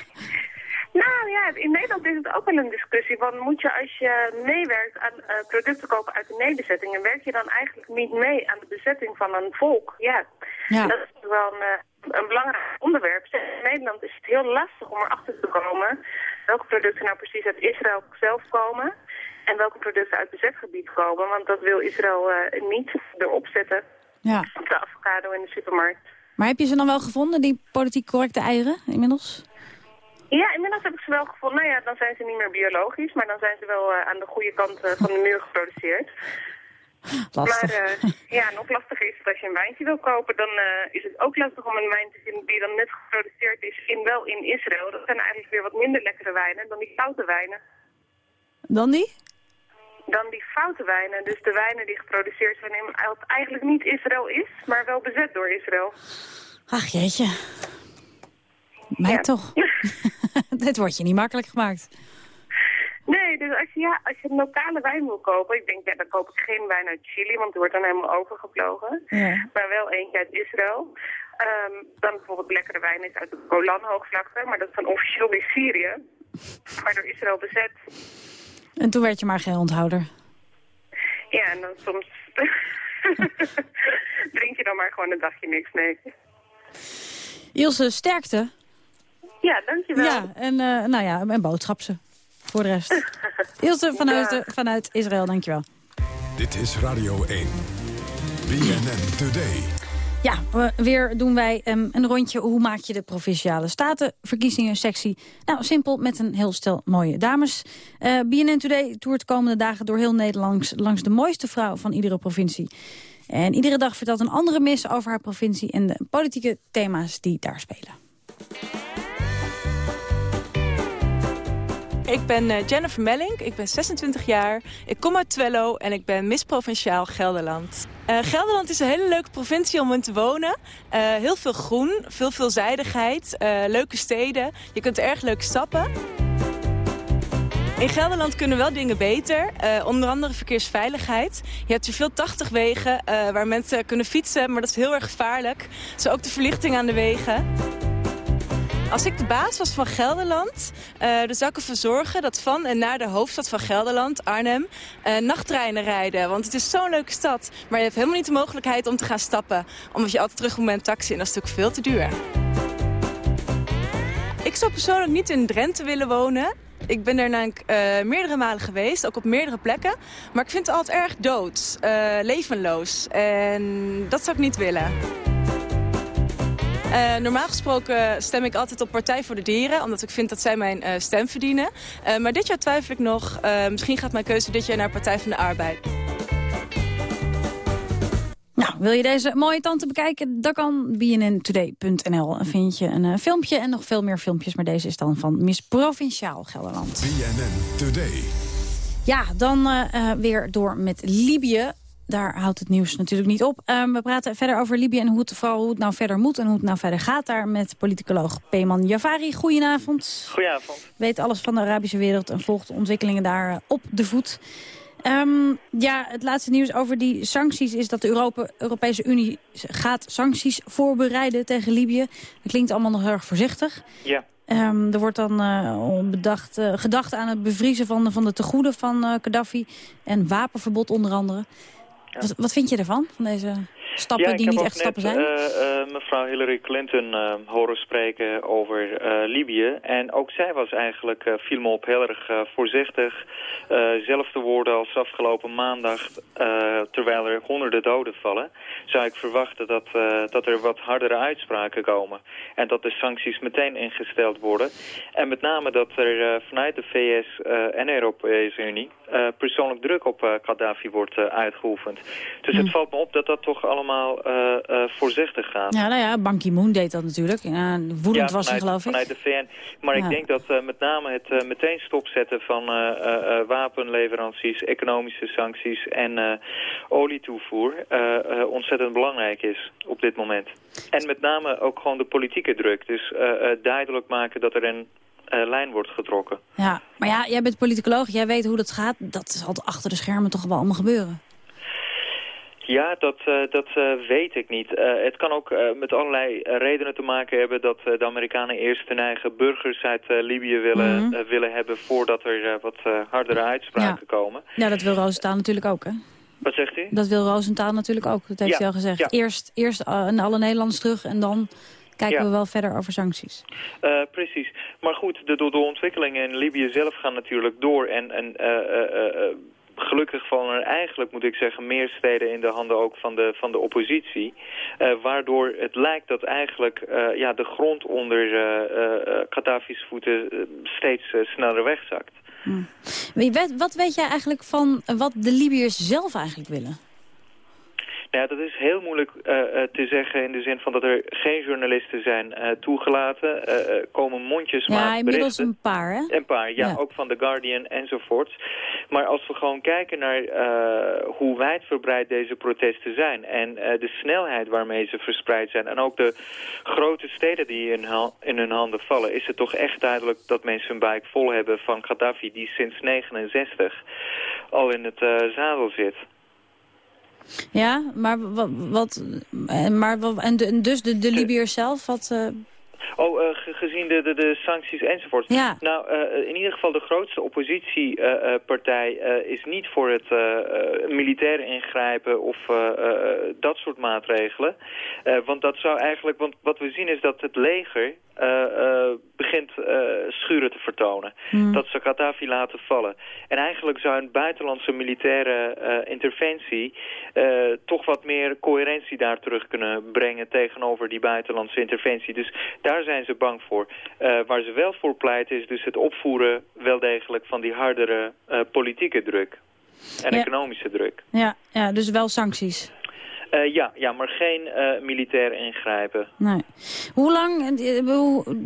Nou ja, in Nederland is het ook wel een discussie. Want moet je als je meewerkt aan uh, producten kopen uit de nederzettingen... werk je dan eigenlijk niet mee aan de bezetting van een volk? Ja, ja. dat is wel een, uh, een belangrijk onderwerp. In Nederland is het heel lastig om erachter te komen... welke producten nou precies uit Israël zelf komen... en welke producten uit bezetgebied komen. Want dat wil Israël uh, niet erop zetten ja. op de avocado in de supermarkt. Maar heb je ze dan wel gevonden, die politiek correcte eieren, inmiddels? Ja, inmiddels heb ik ze wel gevonden. Nou ja, dan zijn ze niet meer biologisch, maar dan zijn ze wel uh, aan de goede kant uh, van de muur geproduceerd. Lastig. Maar uh, ja, nog lastiger is het als je een wijntje wil kopen, dan is het ook lastig om een wijn te vinden die dan net geproduceerd is, in, wel in Israël. Dat zijn eigenlijk weer wat minder lekkere wijnen dan die foute wijnen. Dan die? Dan die foute wijnen, dus de wijnen die geproduceerd zijn in wat eigenlijk niet Israël is, maar wel bezet door Israël. Ach jeetje. Mij Ja. toch. Dit wordt je niet makkelijk gemaakt. Dus als je, ja, als je een lokale wijn wil kopen, ik denk, ja, dan koop ik geen wijn uit Chili, want die wordt dan helemaal overgevlogen. Ja. Maar wel eentje uit Israël. Ehm, dan bijvoorbeeld lekkere wijn is uit de Golanhoogvlakte, maar dat is dan officieel weer Syrië. waardoor Israël bezet. En toen werd je maar geen onthouder. Ja, en dan soms drink je dan maar gewoon een dagje niks, nee. Ilse, sterkte. Ja, dankjewel. Ja, en uh, nou ja, en boodschap ze. Voor de rest. Ilse van Heusden vanuit Israël, dankjewel. Dit is Radio 1. BNN Today. Ja, weer doen wij um, een rondje. Hoe maak je de Provinciale Statenverkiezingen sexy? Nou, simpel, met een heel stel mooie dames. Uh, BNN Today toert de komende dagen door heel Nederland... langs de mooiste vrouw van iedere provincie. En iedere dag vertelt een andere mis over haar provincie... en de politieke thema's die daar spelen. Ik ben uh, Jennifer Mellink, ik ben 26 jaar, ik kom uit Twello en ik ben Miss Provinciaal Gelderland. Uh, Gelderland is een hele leuke provincie om in te wonen. Uh, heel veel groen, veel veelzijdigheid, leuke steden. Je kunt erg leuk stappen. In Gelderland kunnen wel dingen beter, onder andere verkeersveiligheid. Je hebt hier veel 80 wegen waar mensen kunnen fietsen, maar dat is heel erg gevaarlijk. Zo ook de verlichting aan de wegen. Als ik de baas was van Gelderland, uh, dan zou ik ervoor zorgen dat van en naar de hoofdstad van Gelderland, Arnhem, uh, nachttreinen rijden. Want het is zo'n leuke stad, maar je hebt helemaal niet de mogelijkheid om te gaan stappen. Omdat je altijd terug moet met een taxi en dat is natuurlijk veel te duur. Ik zou persoonlijk niet in Drenthe willen wonen. Ik ben er namelijk uh, meerdere malen geweest, ook op meerdere plekken. Maar ik vind het altijd erg dood, levenloos. En dat zou ik niet willen. Uh, normaal gesproken stem ik altijd op Partij voor de Dieren, omdat ik vind dat zij mijn uh, stem verdienen. Uh, maar dit jaar twijfel ik nog. misschien gaat mijn keuze dit jaar naar Partij van de Arbeid. Nou, wil je deze mooie tante bekijken? Dan kan bnntoday.nl. Dan vind je een filmpje en nog veel meer filmpjes. Maar deze is dan van Miss Provinciaal Gelderland. BNN Today. Ja, dan weer door met Libië daar houdt het nieuws natuurlijk niet op. Um, we praten verder over Libië en hoe het, vooral hoe het nou verder moet... en hoe het nou verder gaat daar met politicoloog Peyman Javari. Goedenavond. Goedenavond. Weet alles van de Arabische wereld en volgt de ontwikkelingen daar op de voet. Um, ja, het laatste nieuws over die sancties is dat de Europa, Europese Unie gaat sancties voorbereiden tegen Libië. Dat klinkt allemaal nog heel erg voorzichtig. Ja. Um, er wordt dan uh, bedacht, uh, gedacht aan het bevriezen van de, van de tegoeden van uh, Gaddafi en wapenverbod onder andere. Wat, wat, vind je ervan, van deze stappen ja, die niet echt net, stappen zijn? Uh, uh, mevrouw Hillary Clinton uh, horen spreken over Libië. En ook zij was eigenlijk, viel me op, heel erg voorzichtig. zelfde woorden als afgelopen maandag, terwijl er honderden doden vallen... zou ik verwachten dat, dat er wat hardere uitspraken komen. En dat de sancties meteen ingesteld worden. En met name dat er vanuit de VS en de Europese Unie... persoonlijk druk op Gaddafi wordt uitgeoefend. Dus het valt me op dat dat toch allemaal uh, uh, voorzichtig gaat. Ja, nou ja, Ban Ki-moon deed dat natuurlijk. Woedend ja, was hij, geloof ik. vanuit de VN. Maar ja. ik denk dat met name het meteen stopzetten van wapenleveranties, economische sancties en olietoevoer ontzettend belangrijk is op dit moment. En met name ook gewoon de politieke druk. Dus duidelijk maken dat er een uh, lijn wordt getrokken. Ja, maar ja, jij bent politicoloog, jij weet hoe dat gaat. Dat zal achter de schermen toch wel allemaal gebeuren. Ja, dat, uh, dat uh, weet ik niet. Uh, het kan ook met allerlei redenen te maken hebben dat de Amerikanen eerst hun eigen burgers uit Libië willen, mm -hmm. willen hebben voordat er wat hardere uitspraken ja. komen. Ja, dat wil Roosentaal natuurlijk ook, hè? Wat zegt u? Dat wil Roosentaal natuurlijk ook, dat heeft ja. hij al gezegd. Ja. Eerst, eerst alle Nederlanders terug en dan kijken Ja. we wel verder over sancties. Uh, precies. Maar goed, de, de, de ontwikkelingen in Libië zelf gaan natuurlijk door. En, en uh, uh, gelukkig vallen er eigenlijk, moet ik zeggen, meer steden in de handen ook van de, van de oppositie. waardoor het lijkt dat eigenlijk ja, de grond onder Gaddafi's voeten steeds sneller wegzakt. Hmm. Wat weet jij eigenlijk van wat de Libiërs zelf eigenlijk willen? Nou ja, dat is heel moeilijk uh, uh, te zeggen in de zin van dat er geen journalisten zijn uh, toegelaten. Er komen mondjesmaat Ja, inmiddels een paar, hè? Een paar, ja, Ja. ook van The Guardian enzovoorts. Maar als we gewoon kijken naar hoe wijdverbreid deze protesten zijn... en de snelheid waarmee ze verspreid zijn... en ook de grote steden die in, in hun handen vallen... is het toch echt duidelijk dat mensen hun buik vol hebben van Gaddafi... die sinds 69 al in het zadel zit. Ja, maar wat... wat eh, maar, wat- en, dus de, de Libiërs zelf, wat... eh, Oh, eh, ge- gezien de, de, de sancties enzovoort. Ja. Nou, eh, in ieder geval de grootste oppositiepartij eh, is niet voor het militair ingrijpen of dat soort maatregelen. Want dat zou eigenlijk, want wat we zien is dat het leger begint schuren te vertonen. Hmm. Dat ze Gaddafi laten vallen. En eigenlijk zou een buitenlandse militaire interventie toch wat meer coherentie daar terug kunnen brengen tegenover die buitenlandse interventie. Dus daar zijn ze bang voor. Eh, waar ze wel voor pleiten is dus het opvoeren wel degelijk van die hardere eh, politieke druk. En Ja. economische druk. Ja, ja, dus wel sancties. Eh, ja, ja, maar geen militair ingrijpen. Nee. Hoe lang,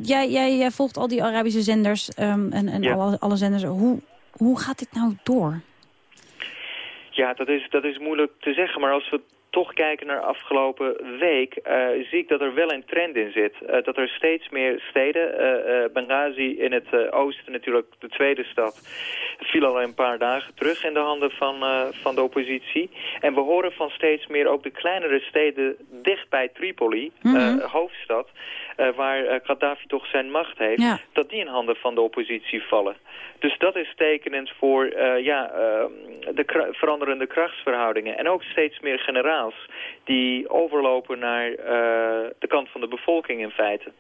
jij, jij, jij volgt al die Arabische zenders ehm, en, en Ja. alle, alle zenders. Hoe, hoe gaat dit nou door? Ja, dat is, dat is moeilijk te zeggen. Maar als we toch kijken naar afgelopen week... eh, zie ik dat er wel een trend in zit. Eh, dat er steeds meer steden... eh, Benghazi in het oosten natuurlijk, de tweede stad... viel al een paar dagen terug in de handen van, van de oppositie. En we horen van steeds meer ook de kleinere steden dicht bij Tripoli... Eh, hoofdstad... eh, waar eh, Gaddafi toch zijn macht heeft... Ja. dat die in handen van de oppositie vallen. Dus dat is tekenend voor eh, ja, ehm, de kra- veranderende krachtsverhoudingen. En ook steeds meer generaals die overlopen naar de kant van de bevolking in feite.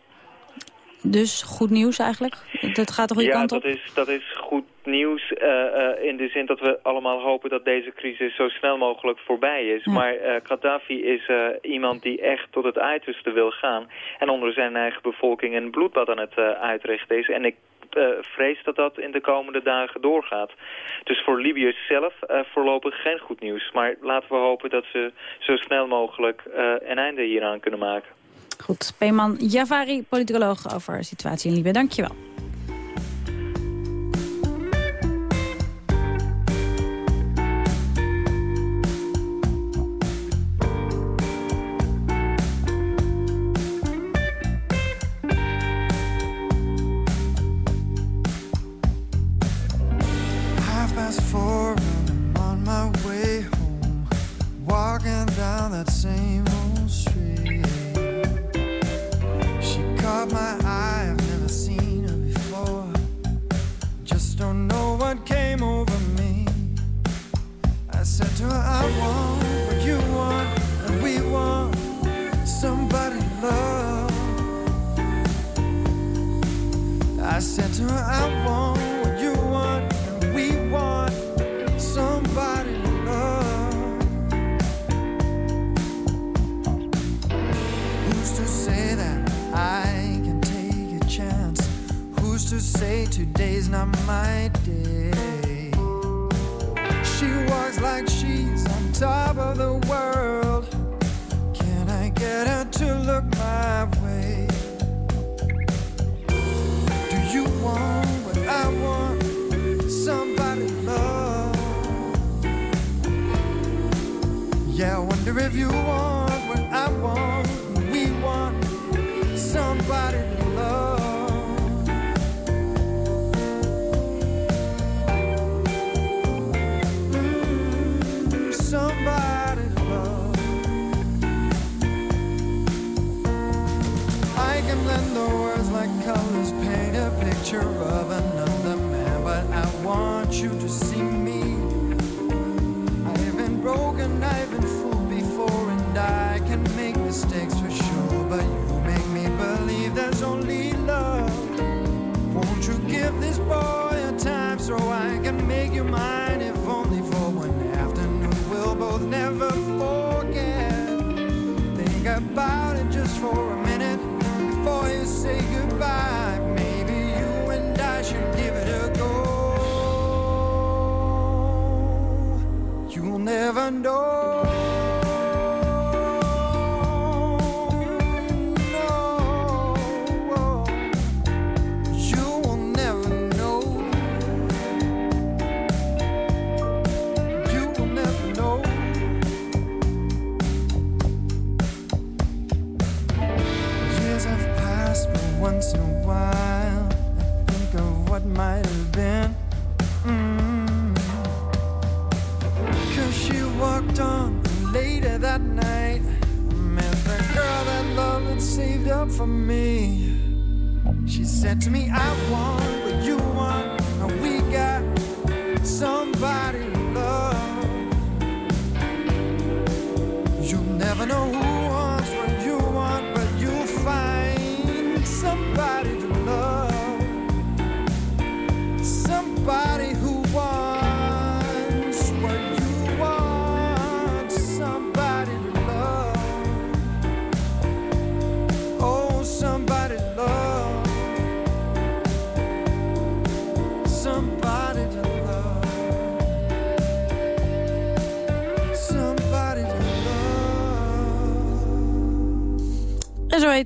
Dus goed nieuws eigenlijk? Dat gaat de goede ja, kant op? dat is, dat is goed nieuws eh, eh, in de zin dat we allemaal hopen dat deze crisis zo snel mogelijk voorbij is. Maar eh, Gaddafi is iemand die echt tot het uiterste wil gaan en onder zijn eigen bevolking een bloedbad aan het uitrichten is. En ik vrees dat dat in de komende dagen doorgaat. Dus voor Libië zelf voorlopig geen goed nieuws. Maar laten we hopen dat ze zo snel mogelijk een einde hieraan kunnen maken. Goed, Peeman Javari, politicoloog over de situatie in Libië. Dankjewel. Half four I'm on my way home. Walking down that same today's not my day? She walks like she's on top of the world. Can I get her to look my way? If you want what I want. We want somebody to love. Mm, Somebody to love. I can blend the words like colors, paint a picture of another man, but I want you to see me.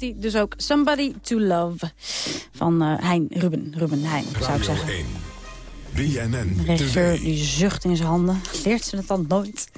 Heet hij dus ook Somebody to Love. Van eh, Hein Ruben. Ruben Hein, zou ik zeggen. BNN De regisseur die zucht in zijn handen. Leert ze het dan nooit?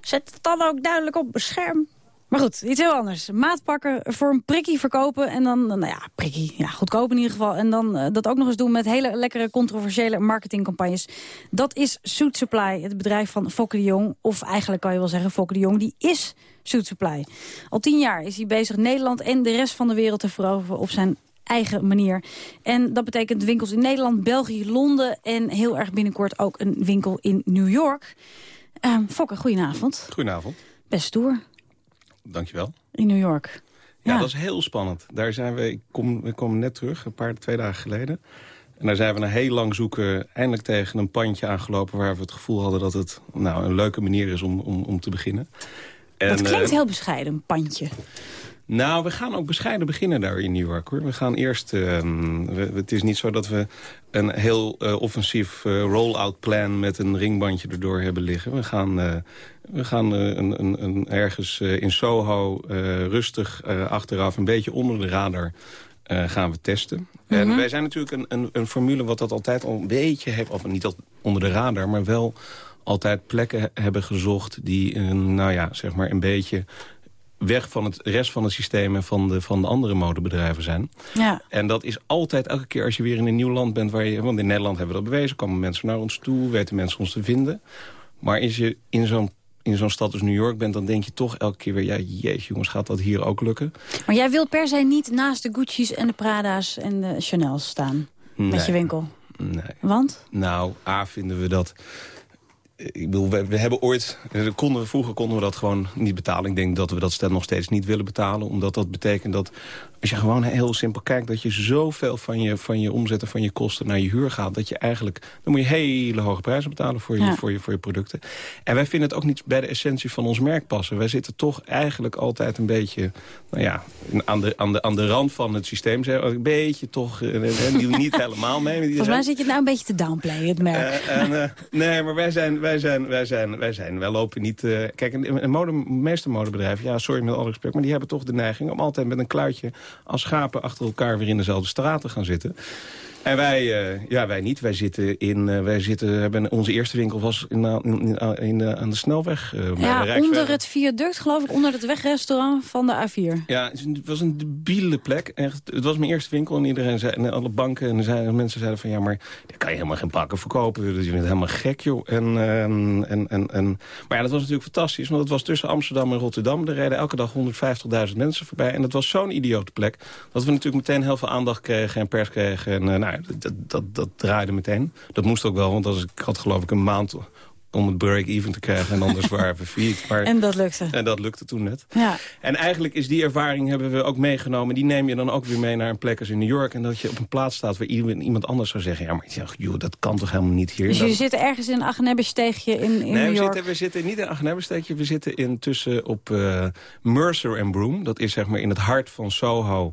Zet het dan ook duidelijk op een scherm. Maar goed, iets heel anders. Maat pakken, voor een prikkie verkopen en dan, nou ja, prikkie, ja, goedkoop in ieder geval. En dan eh, dat ook nog eens doen met hele lekkere controversiële marketingcampagnes. Dat is Suit Supply, het bedrijf van Fokke de Jong. Of eigenlijk kan je wel zeggen, Fokke de Jong, die is Suit Supply. Al tien jaar is hij bezig Nederland en de rest van de wereld te veroveren op zijn eigen manier. En dat betekent winkels in Nederland, België, Londen... en heel erg binnenkort ook een winkel in New York. Ehm Fokke, goedenavond. Goedenavond, Best stoer dankjewel. in New York. Ja, dat is heel spannend. Daar zijn we, ik kom, we komen net terug, een paar, twee dagen geleden. En daar zijn we na heel lang zoeken eindelijk tegen een pandje aangelopen... waar we het gevoel hadden dat het nou, een leuke manier is om, om, om te beginnen. En, dat klinkt eh, heel bescheiden, een pandje. Nou, we gaan ook bescheiden beginnen daar in New York. hoor. We gaan eerst... ehm, we- het is niet zo dat we een heel eh, offensief eh, roll-out plan... met een ringbandje erdoor hebben liggen. We gaan, eh, we gaan een, een, een ergens in Soho rustig achteraf... een beetje onder de radar gaan we testen. En Mhm. wij zijn natuurlijk een, een, een formule wat dat altijd al een beetje heeft... of niet al onder de radar, maar wel altijd plekken hebben gezocht... die een, nou ja, zeg maar een beetje weg van het rest van het systeem... en van de, van de andere modebedrijven zijn. Ja. En dat is altijd elke keer als je weer in een nieuw land bent... Waar je, want in Nederland hebben we dat bewezen, komen mensen naar ons toe... weten mensen ons te vinden. Maar als je in zo'n in zo'n stad als New York bent... dan denk je toch elke keer weer... ja, jeetje jongens, gaat dat hier ook lukken? Maar jij wil per se niet naast de Gucci's en de Prada's en de Chanel's staan. Met je winkel. Nee. Want? Nou, A, vinden we dat... Ik bedoel, we, we hebben ooit... Konden vroeger konden we dat gewoon niet betalen. Ik denk dat we dat nog steeds niet willen betalen. Omdat dat betekent dat... Als je gewoon heel simpel kijkt... dat je zoveel van je, van je omzet en van je kosten naar je huur gaat... dat je eigenlijk... Dan moet je hele hoge prijzen betalen voor je, Ja. voor je, voor je producten. En wij vinden het ook niet bij de essentie van ons merk passen. Wij zitten toch eigenlijk altijd een beetje... Nou ja, aan de, aan de, aan de rand van het systeem. Een beetje toch... eh, eh, die niet helemaal mee. Volgens mij zit je het nou een beetje te downplayen, het merk. Eh, en, eh, nee, maar wij zijn, wij zijn, wij zijn, wij zijn, wij lopen niet... eh, kijk, een, een mode, de meeste modebedrijven, ja, sorry met alle respect... maar die hebben toch de neiging om altijd met een kluitje als schapen achter elkaar weer in dezelfde straat te gaan zitten. En wij, eh, ja, wij niet. Wij zitten in, eh, wij zitten, hebben, onze eerste winkel was in, in, in, eh, aan de snelweg. de Ja, onder het viaduct, geloof ik, onder het wegrestaurant van de A4. Ja, het is was een debiele plek. Echt, het was mijn eerste winkel en iedereen zei, en alle banken en zeiden, mensen zeiden van ja, maar daar kan je helemaal geen pakken verkopen. Dus je bent helemaal gek, joh. En, ehm, en, en, en, maar ja, dat was natuurlijk fantastisch, want het was tussen Amsterdam en Rotterdam. Er reden elke dag 150.000 mensen voorbij. En dat was zo'n idiote plek dat we natuurlijk meteen heel veel aandacht kregen en pers kregen. En dat, dat, dat draaide meteen. Dat moest ook wel, want als, ik had geloof ik een maand om het break-even te krijgen en anders waren we failliet. Maar, En dat lukte. En dat lukte toen net. Ja. En eigenlijk is die ervaring hebben we ook meegenomen. Die neem je dan ook weer mee naar een plek als in New York. En dat je op een plaats staat waar iemand anders zou zeggen... ja, maar ja, joh, dat kan toch helemaal niet hier. Dus jullie zitten ergens in een Agnebbesteegje in, in Nee, New we York. zitten, we zitten niet in Agnebbesteekje. We zitten intussen op eh, Mercer en Broom. Dat is zeg maar in het hart van Soho.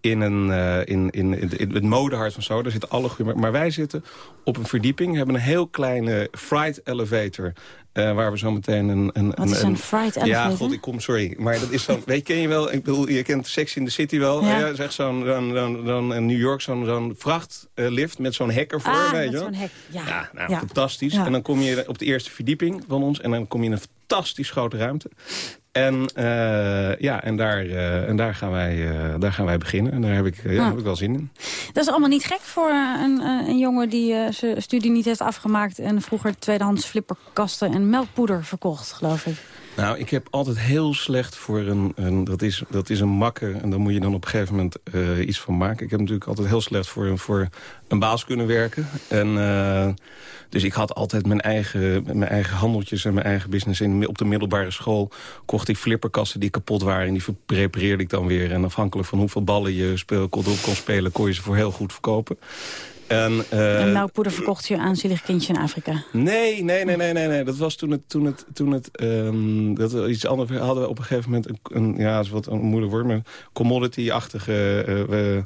In, een, eh, in, in, in, het modehart van Soho. Daar zitten alle goede... Maar wij zitten op een verdieping. Hebben een heel kleine freight elevator... eh, waar we zo meteen een... een Wat is een freight Ja, elevator? god, ik kom, sorry. Maar dat is zo'n... weet, ken je wel? Ik bedoel, je kent Sex in the City wel. Ja. Ja. Ja, zeg zo'n zo'n zo'n zo'n- in New York zo'n zo'n vrachtlift met zo'n hek ervoor, Ah, weet met zo'n hek. Ja, Ja, nou, Ja. fantastisch. Ja. En dan kom je op de eerste verdieping van ons... en dan kom je in een fantastisch grote ruimte. En, eh, ja, en, daar, eh, en daar, gaan wij, eh, daar gaan wij beginnen. En daar heb ik, ja, Ah. heb ik wel zin in. Dat is allemaal niet gek voor een, een jongen die zijn studie niet heeft afgemaakt... en vroeger tweedehands flipperkasten en melkpoeder verkocht, geloof ik. Nou, ik heb altijd heel slecht voor een... een dat, is, dat is een makke en daar moet je dan op een gegeven moment eh, iets van maken. Ik heb natuurlijk altijd heel slecht voor, een- voor een baas kunnen werken. En, eh, dus ik had altijd mijn eigen, mijn eigen handeltjes en mijn eigen business. In, op de middelbare school kocht ik flipperkassen die kapot waren... en die repareerde ik dan weer. En afhankelijk van hoeveel ballen je speel, kon, kon spelen... kon je ze voor heel goed verkopen. En, eh, en melkpoeder verkocht je aan zielig kindje in Afrika. Nee, nee, nee, nee, nee, nee. Dat was toen het, toen het, toen het ehm, dat iets anders hadden. We op een gegeven moment een, een ja, is wat een moeilijk woord, maar commodity-achtige. eh, we-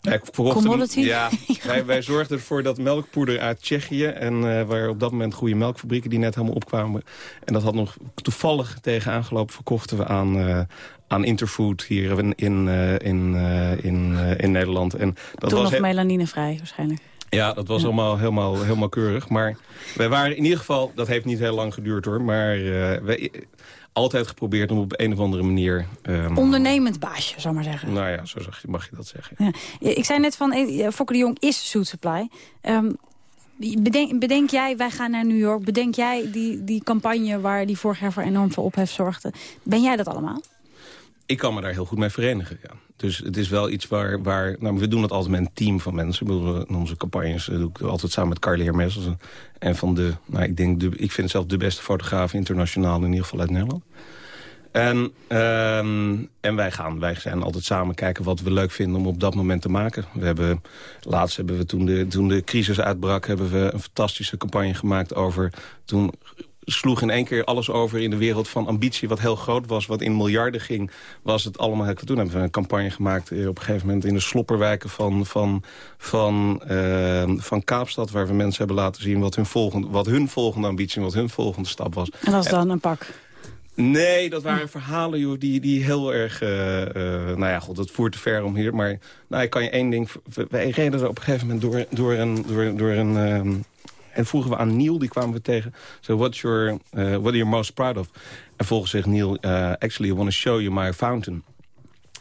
wij Commodity? Ja, wij, wij zorgden ervoor dat melkpoeder uit Tsjechië... en eh, waar op dat moment goede melkfabrieken die net helemaal opkwamen... en dat had nog toevallig tegen aangelopen... verkochten we aan, eh, aan Interfood hier in, in, eh, in, eh, in, eh, in Nederland. En dat Toen was nog melaninevrij waarschijnlijk. ja, dat was allemaal helemaal, helemaal keurig. Maar wij waren in ieder geval, dat heeft niet heel lang geduurd hoor... maar eh wij altijd geprobeerd om op een of andere manier... ehm, Ondernemend baasje, zou maar zeggen. Nou ja, zo mag je dat zeggen. Ja. Ik zei net van, Fokker de Jong is Food Supply. Ehm, bedenk, bedenk jij, wij gaan naar New York... bedenk jij die, die campagne waar die vorig jaar voor enorm veel ophef zorgde... ben jij dat allemaal? Ik kan me daar heel goed mee verenigen, ja. Dus het is wel iets waar... waar nou, we doen het altijd met een team van mensen. Ik bedoel, in onze campagnes eh, doe ik altijd samen met Carly Hermes. En van de, nou, ik, denk de, ik vind zelf de beste fotograaf internationaal, in ieder geval uit Nederland. En, ehm, en wij, gaan, wij zijn altijd samen kijken wat we leuk vinden om op dat moment te maken. We hebben, laatst hebben we toen de, toen de crisis uitbrak... hebben we een fantastische campagne gemaakt over... toen sloeg in één keer alles over in de wereld van ambitie... wat heel groot was, wat in miljarden ging, was het allemaal... Toen hebben we een campagne gemaakt eh, op een gegeven moment... in de slopperwijken van, van, van, eh, van Kaapstad... waar we mensen hebben laten zien wat hun volgende, wat hun volgende ambitie... en wat hun volgende stap was. En dat is dan een pak. Nee, dat waren verhalen joh, die, die heel erg... eh, nou ja, god, dat voert te ver om hier. Maar nou, ik kan je één ding... we- Wij reden er op een gegeven moment door, door een... Door, door een ehm, en vroegen we aan Neil, die kwamen we tegen... So what's your, eh, what are you most proud of? En volgens zegt Neil... eh, actually, I want to show you my fountain.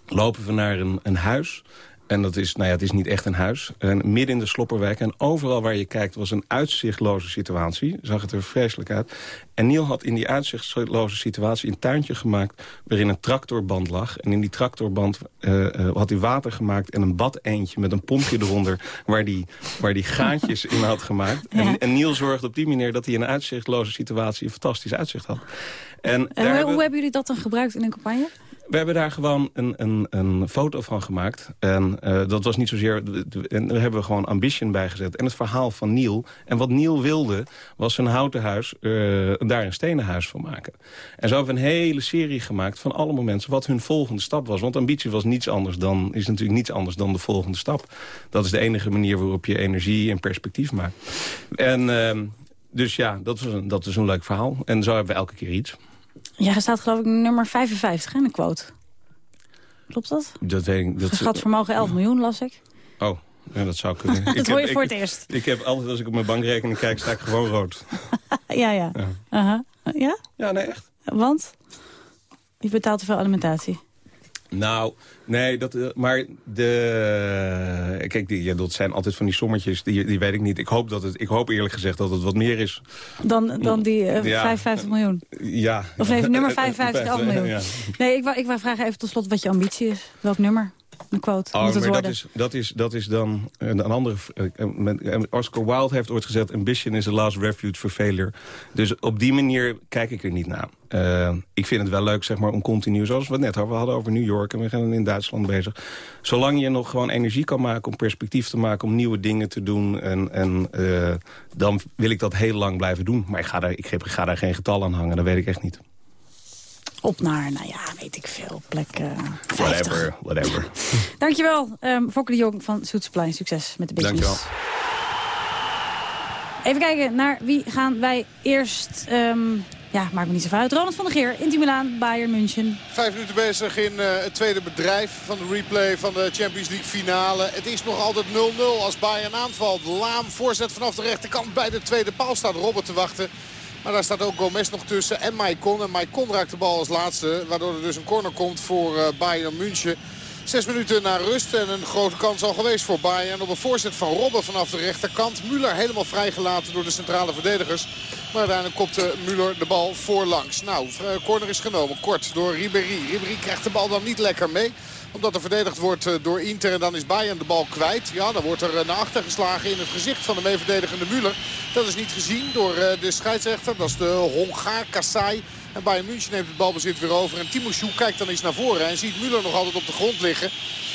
Lopen we naar een, een huis... En dat is, nou ja, het is niet echt een huis. En midden in de slopperwijk. En overal waar je kijkt was een uitzichtloze situatie. Zag het er vreselijk uit. En Neil had in die uitzichtloze situatie een tuintje gemaakt... waarin een tractorband lag. En in die tractorband eh, eh, had hij water gemaakt... en een bad eentje met een pompje eronder... waar die, waar die gaatjes in had gemaakt. En, en Neil zorgde op die manier dat hij in een uitzichtloze situatie... een fantastisch uitzicht had. En, hoe, hebben hoe we- hebben jullie dat dan gebruikt in een campagne? We hebben daar gewoon een, een, een foto van gemaakt. En eh, dat was niet zozeer... En daar hebben we gewoon Ambition bijgezet. En het verhaal van Neil. En wat Neil wilde, was een houten huis... eh, daar een stenen huis van maken. En zo hebben we een hele serie gemaakt van allemaal mensen... wat hun volgende stap was. Want ambitie was niets anders dan, is natuurlijk niets anders dan de volgende stap. Dat is de enige manier waarop je energie en perspectief maakt. En... ehm, dus ja, dat, was een, dat is een leuk verhaal. En zo hebben we elke keer iets. Ja, staat geloof ik nummer 55 hè, in de quote. Klopt dat? Dat weet ik. Dat, Geschat vermogen 11 miljoen, las ik. Oh, ja, dat zou kunnen. Dat Ik hoor heb- je voor ik- het eerst. Ik heb altijd, als ik op mijn bankrekening kijk, sta ik gewoon rood. ja, ja. Ja. Aha. Ja? Ja, nee, echt. Want? Je betaalt te veel alimentatie. Nou, nee, dat, eh, maar de... Kijk, die, ja, dat zijn altijd van die sommetjes, die, die weet ik niet. Ik hoop, dat het, ik hoop eerlijk gezegd dat het wat meer is. Dan, dan die eh, Ja. 55 miljoen. Ja. Of nee, nummer 55, 11 miljoen. Ja. Nee, ik wou, ik wou vragen even tot slot wat je ambitie is. Welk nummer? Een quote. Oh, moet het maar dat is, dat, is, dat is dan eh, een andere... eh, eh, met- eh, Oscar Wilde heeft ooit gezegd... ambition is the last refuge for failure. Dus op die manier kijk ik er niet naar. Eh, ik vind het wel leuk zeg maar, om continu, zoals we het net hadden... we hadden over New York en we gaan in Duitsland bezig. Zolang je nog gewoon energie kan maken om perspectief te maken... om nieuwe dingen te doen, en, en, eh, dan wil ik dat heel lang blijven doen. Maar ik ga, daar, ik, ga daar geen getal aan hangen, dat weet ik echt niet. Op naar, nou ja, weet ik veel, plek eh 50. Whatever, whatever. Dankjewel, um, Fokker de Jong van Supply. Succes met de business. Dankjewel. Even kijken, naar wie gaan wij eerst... ehm, ja, maakt me niet zo uit. Ronald van der Geer, Inter Milaan, Bayern München. Vijf minuten bezig in eh, het tweede bedrijf van de replay van de Champions League finale. Het is nog altijd 0-0 als Bayern aanvalt. Laam voorzet vanaf de rechterkant bij de tweede paal staat Robert te wachten. Maar daar staat ook Gomez nog tussen en Maicon. En Maicon raakt de bal als laatste. Waardoor er dus een corner komt voor eh, Bayern München. Zes minuten naar rust en een grote kans al geweest voor Bayern. Op een voorzet van Robben vanaf de rechterkant. Müller helemaal vrijgelaten door de centrale verdedigers. Maar uiteindelijk kopte Müller de bal voorlangs. Nou, corner is genomen. Kort door Ribéry. Ribéry krijgt de bal dan niet lekker mee omdat er verdedigd wordt eh, door Inter en dan is Bayern de bal kwijt. Ja, dan wordt er eh, naar achter geslagen in het gezicht van de meeverdedigende Müller. Dat is niet gezien door eh, de scheidsrechter. Dat is de Hongaar Kassai. En Bayern München neemt het balbezit weer over. En Timoshoe kijkt dan eens naar voren en ziet Müller nog altijd op de grond liggen.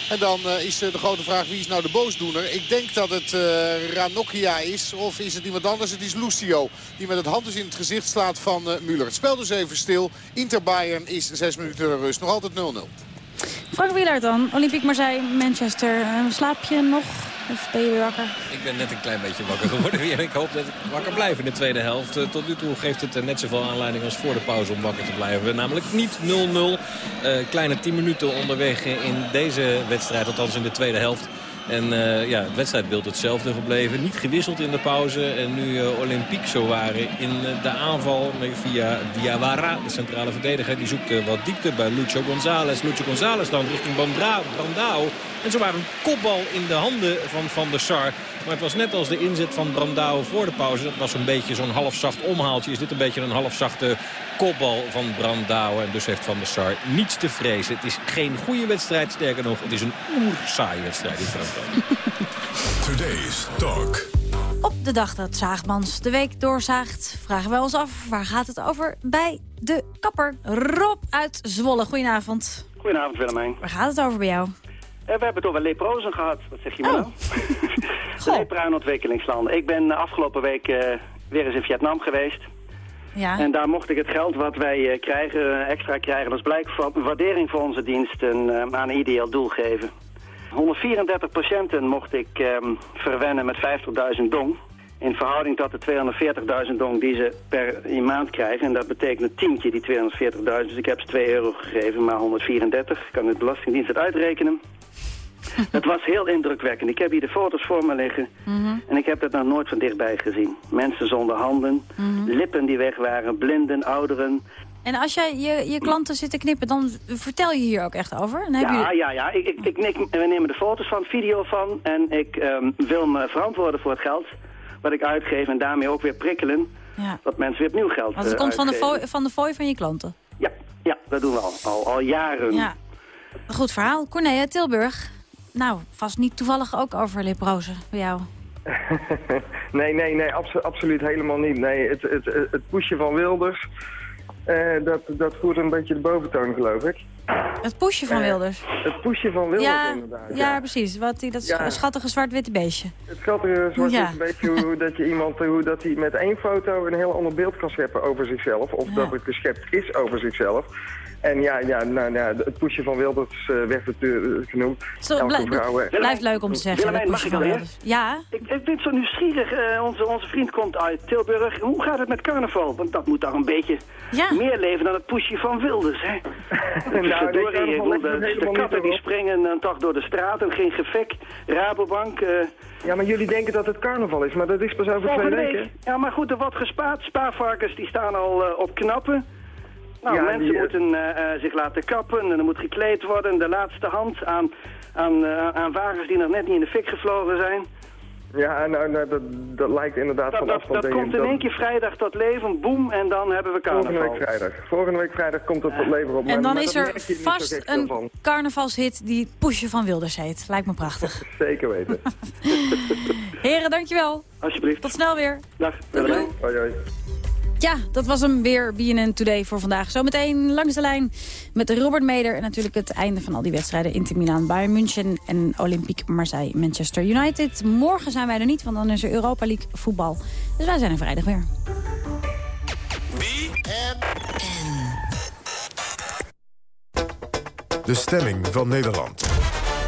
En dan is de grote vraag wie is nou de boosdoener. Ik denk dat het uh, Ranocchia is of is het iemand anders. Het is Lucio die met het hand dus in het gezicht slaat van uh, Müller. Het spel dus even stil. Inter Bayern is zes minuten de rust. Nog altijd 0-0. Frank Wielaert dan, Olympique Marseille, Manchester. Uh, slaap je nog? Of ben je weer wakker? Ik ben net een klein beetje wakker geworden weer. Ik hoop dat ik wakker blijf in de tweede helft. Uh, tot nu toe geeft het uh, net zoveel aanleiding als voor de pauze om wakker te blijven. Namelijk niet 0-0. kleine 10 minuten onderweg in deze wedstrijd, althans in de tweede helft. En uh, ja, het wedstrijdbeeld hetzelfde gebleven. Niet gewisseld in de pauze. En nu uh, Olympique zo waren in uh, de aanval via Diawara, de centrale verdediger. Die zoekt wat diepte bij Lucho González. Lucho González dan richting Brandao. En zo waren een kopbal in de handen van Van der Sar. Maar het was net als de inzet van Brandao voor de pauze. Dat was een beetje zo'n halfzacht omhaaltje. Is dit een beetje een halfzachte kopbal van Brandao. En dus heeft Van der Sar niets te vrezen. Het is geen goede wedstrijd. Sterker nog, het is een oerzaaie wedstrijd in Frankrijk. Today's Talk. Op de dag dat Zaagmans de week doorzaagt, vragen wij ons af... waar gaat het over bij de kapper Rob uit Zwolle. Goedenavond. Goedenavond Willemijn. Waar gaat het over bij jou? Uh, we hebben het over leprozen gehad. Wat zeg je oh. nou? de lepra in ontwikkelingslanden. Ik ben afgelopen week uh, weer eens in Vietnam geweest. Ja. En daar mocht ik het geld wat wij uh, krijgen, extra krijgen, dat is blijkbaar waardering voor onze diensten aan een ideeel doel geven. 134 patiënten mocht ik um, verwennen met 50.000 dong. In verhouding tot de 240.000 dong die ze per maand krijgen. En dat betekent een tientje, die 240.000. Dus ik heb ze 2 euro gegeven, maar 134. Ik kan de Belastingdienst het uitrekenen. Het was heel indrukwekkend. Ik heb hier de foto's voor me liggen. Mm -hmm. En ik heb het nog nooit van dichtbij gezien. Mensen zonder handen, mm -hmm. lippen die weg waren, blinden, ouderen. En als jij je, je klanten zit te knippen, dan vertel je hier ook echt over? Dan ja, je... ja, ja. Ik, ik, ik, ik, we nemen de foto's van, video van. En ik um, wil me verantwoorden voor het geld wat ik uitgeef. En daarmee ook weer prikkelen ja. dat mensen weer opnieuw geld Want het uh, komt van de, fooi, van de fooi van je klanten? Ja, ja dat doen we al, al, al jaren. Ja. Een goed verhaal. Cornelia Tilburg. Nou, vast niet toevallig ook over leprozen bij jou. nee, nee, nee, abso absoluut helemaal niet. Nee, het, het, het pushen van Wilders, uh, dat, dat voert een beetje de boventoon, geloof ik. Het pushen van Uh, Wilders? Het pushen van Wilders, ja, inderdaad. Ja, precies. Wat die, dat Ja. schattige zwart-witte beestje. Het schattige zwart Ja. is een beetje hoe dat je iemand, hoe dat hij met één foto een heel ander beeld kan scheppen over zichzelf. Of dat het geschept is over zichzelf. En ja, ja, nou, ja het pushen van Wilders eh, werd het eh, genoemd. Zo, Elke blij- vrouw, blijft leuk om te zeggen. Willemijn, mag ik van al Wilders. Ja, Ik, ik vind het zo nieuwsgierig. eh, onze, onze vriend komt uit Tilburg. Hoe gaat het met carnaval? Want dat moet toch een beetje meer leven dan het pushen van Wilders, hè? Nou, bedoel, ligt er de, de katten die springen dan toch door de straten. Geen gevek. Rabobank. eh, Ja, maar jullie denken dat het carnaval is, maar dat is pas over twee volgende weken. week. Ja, maar goed, er wordt gespaard. Spaarvarkens die staan al op knappen. Nou, Ja, mensen die, eh, moeten eh, eh, zich laten kappen en er moet gekleed worden. De laatste hand aan, aan, eh, aan wagens die nog net niet in de fik gevlogen zijn. Ja, nou, nou dat, dat lijkt inderdaad Dat, van dat, afstand dat komt in één keer vrijdag tot leven, boem, en dan hebben we Volgende carnaval. week vrijdag. Volgende week vrijdag komt het tot leven op. En maar- dan maar is er vast een carnavalshit die Pushen van Wilders heet. Lijkt me prachtig. Zeker weten. Heren, dankjewel. Alsjeblieft. Tot snel weer. Dag. Hoi, hoi. Ja, dat was hem weer, BNN Today voor vandaag. Zometeen langs de lijn met Robert Meder... en natuurlijk het einde van al die wedstrijden. Inter Milan, Bayern München en Olympique Marseille, Manchester United. Morgen zijn wij er niet, want dan is er Europa League voetbal. Dus wij zijn er vrijdag weer. De stemming van Nederland.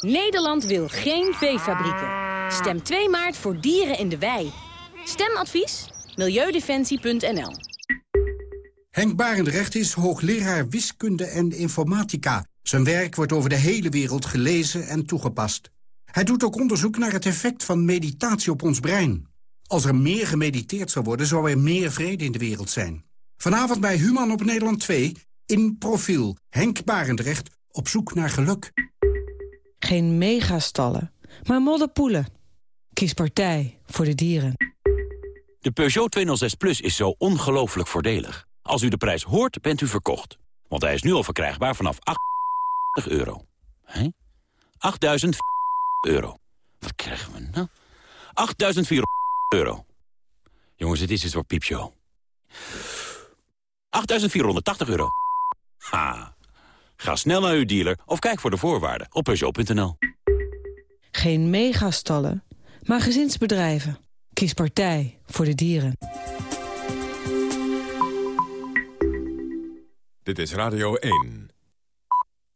Nederland wil geen veefabrieken. Stem 2 maart voor dieren in de wei. Stemadvies? Milieudefensie.nl Henk Barendrecht is hoogleraar wiskunde en informatica. Zijn werk wordt over de hele wereld gelezen en toegepast. Hij doet ook onderzoek naar het effect van meditatie op ons brein. Als er meer gemediteerd zou worden, zou er meer vrede in de wereld zijn. Vanavond bij Human op Nederland 2, in profiel. Henk Barendrecht, op zoek naar geluk. Geen megastallen, maar modderpoelen. Kies partij voor de dieren. De Peugeot 206 Plus is zo ongelooflijk voordelig. Als u de prijs hoort, bent u verkocht. Want hij is nu al verkrijgbaar vanaf 8 euro. Hé? 8.000 euro. Wat krijgen we nou? 8.400 euro. Jongens, het is iets voor piepshow. 8.480 euro. Ha. Ga snel naar uw dealer of kijk voor de voorwaarden op Peugeot.nl. Geen megastallen, maar gezinsbedrijven. Kies partij voor de dieren. Dit is Radio 1.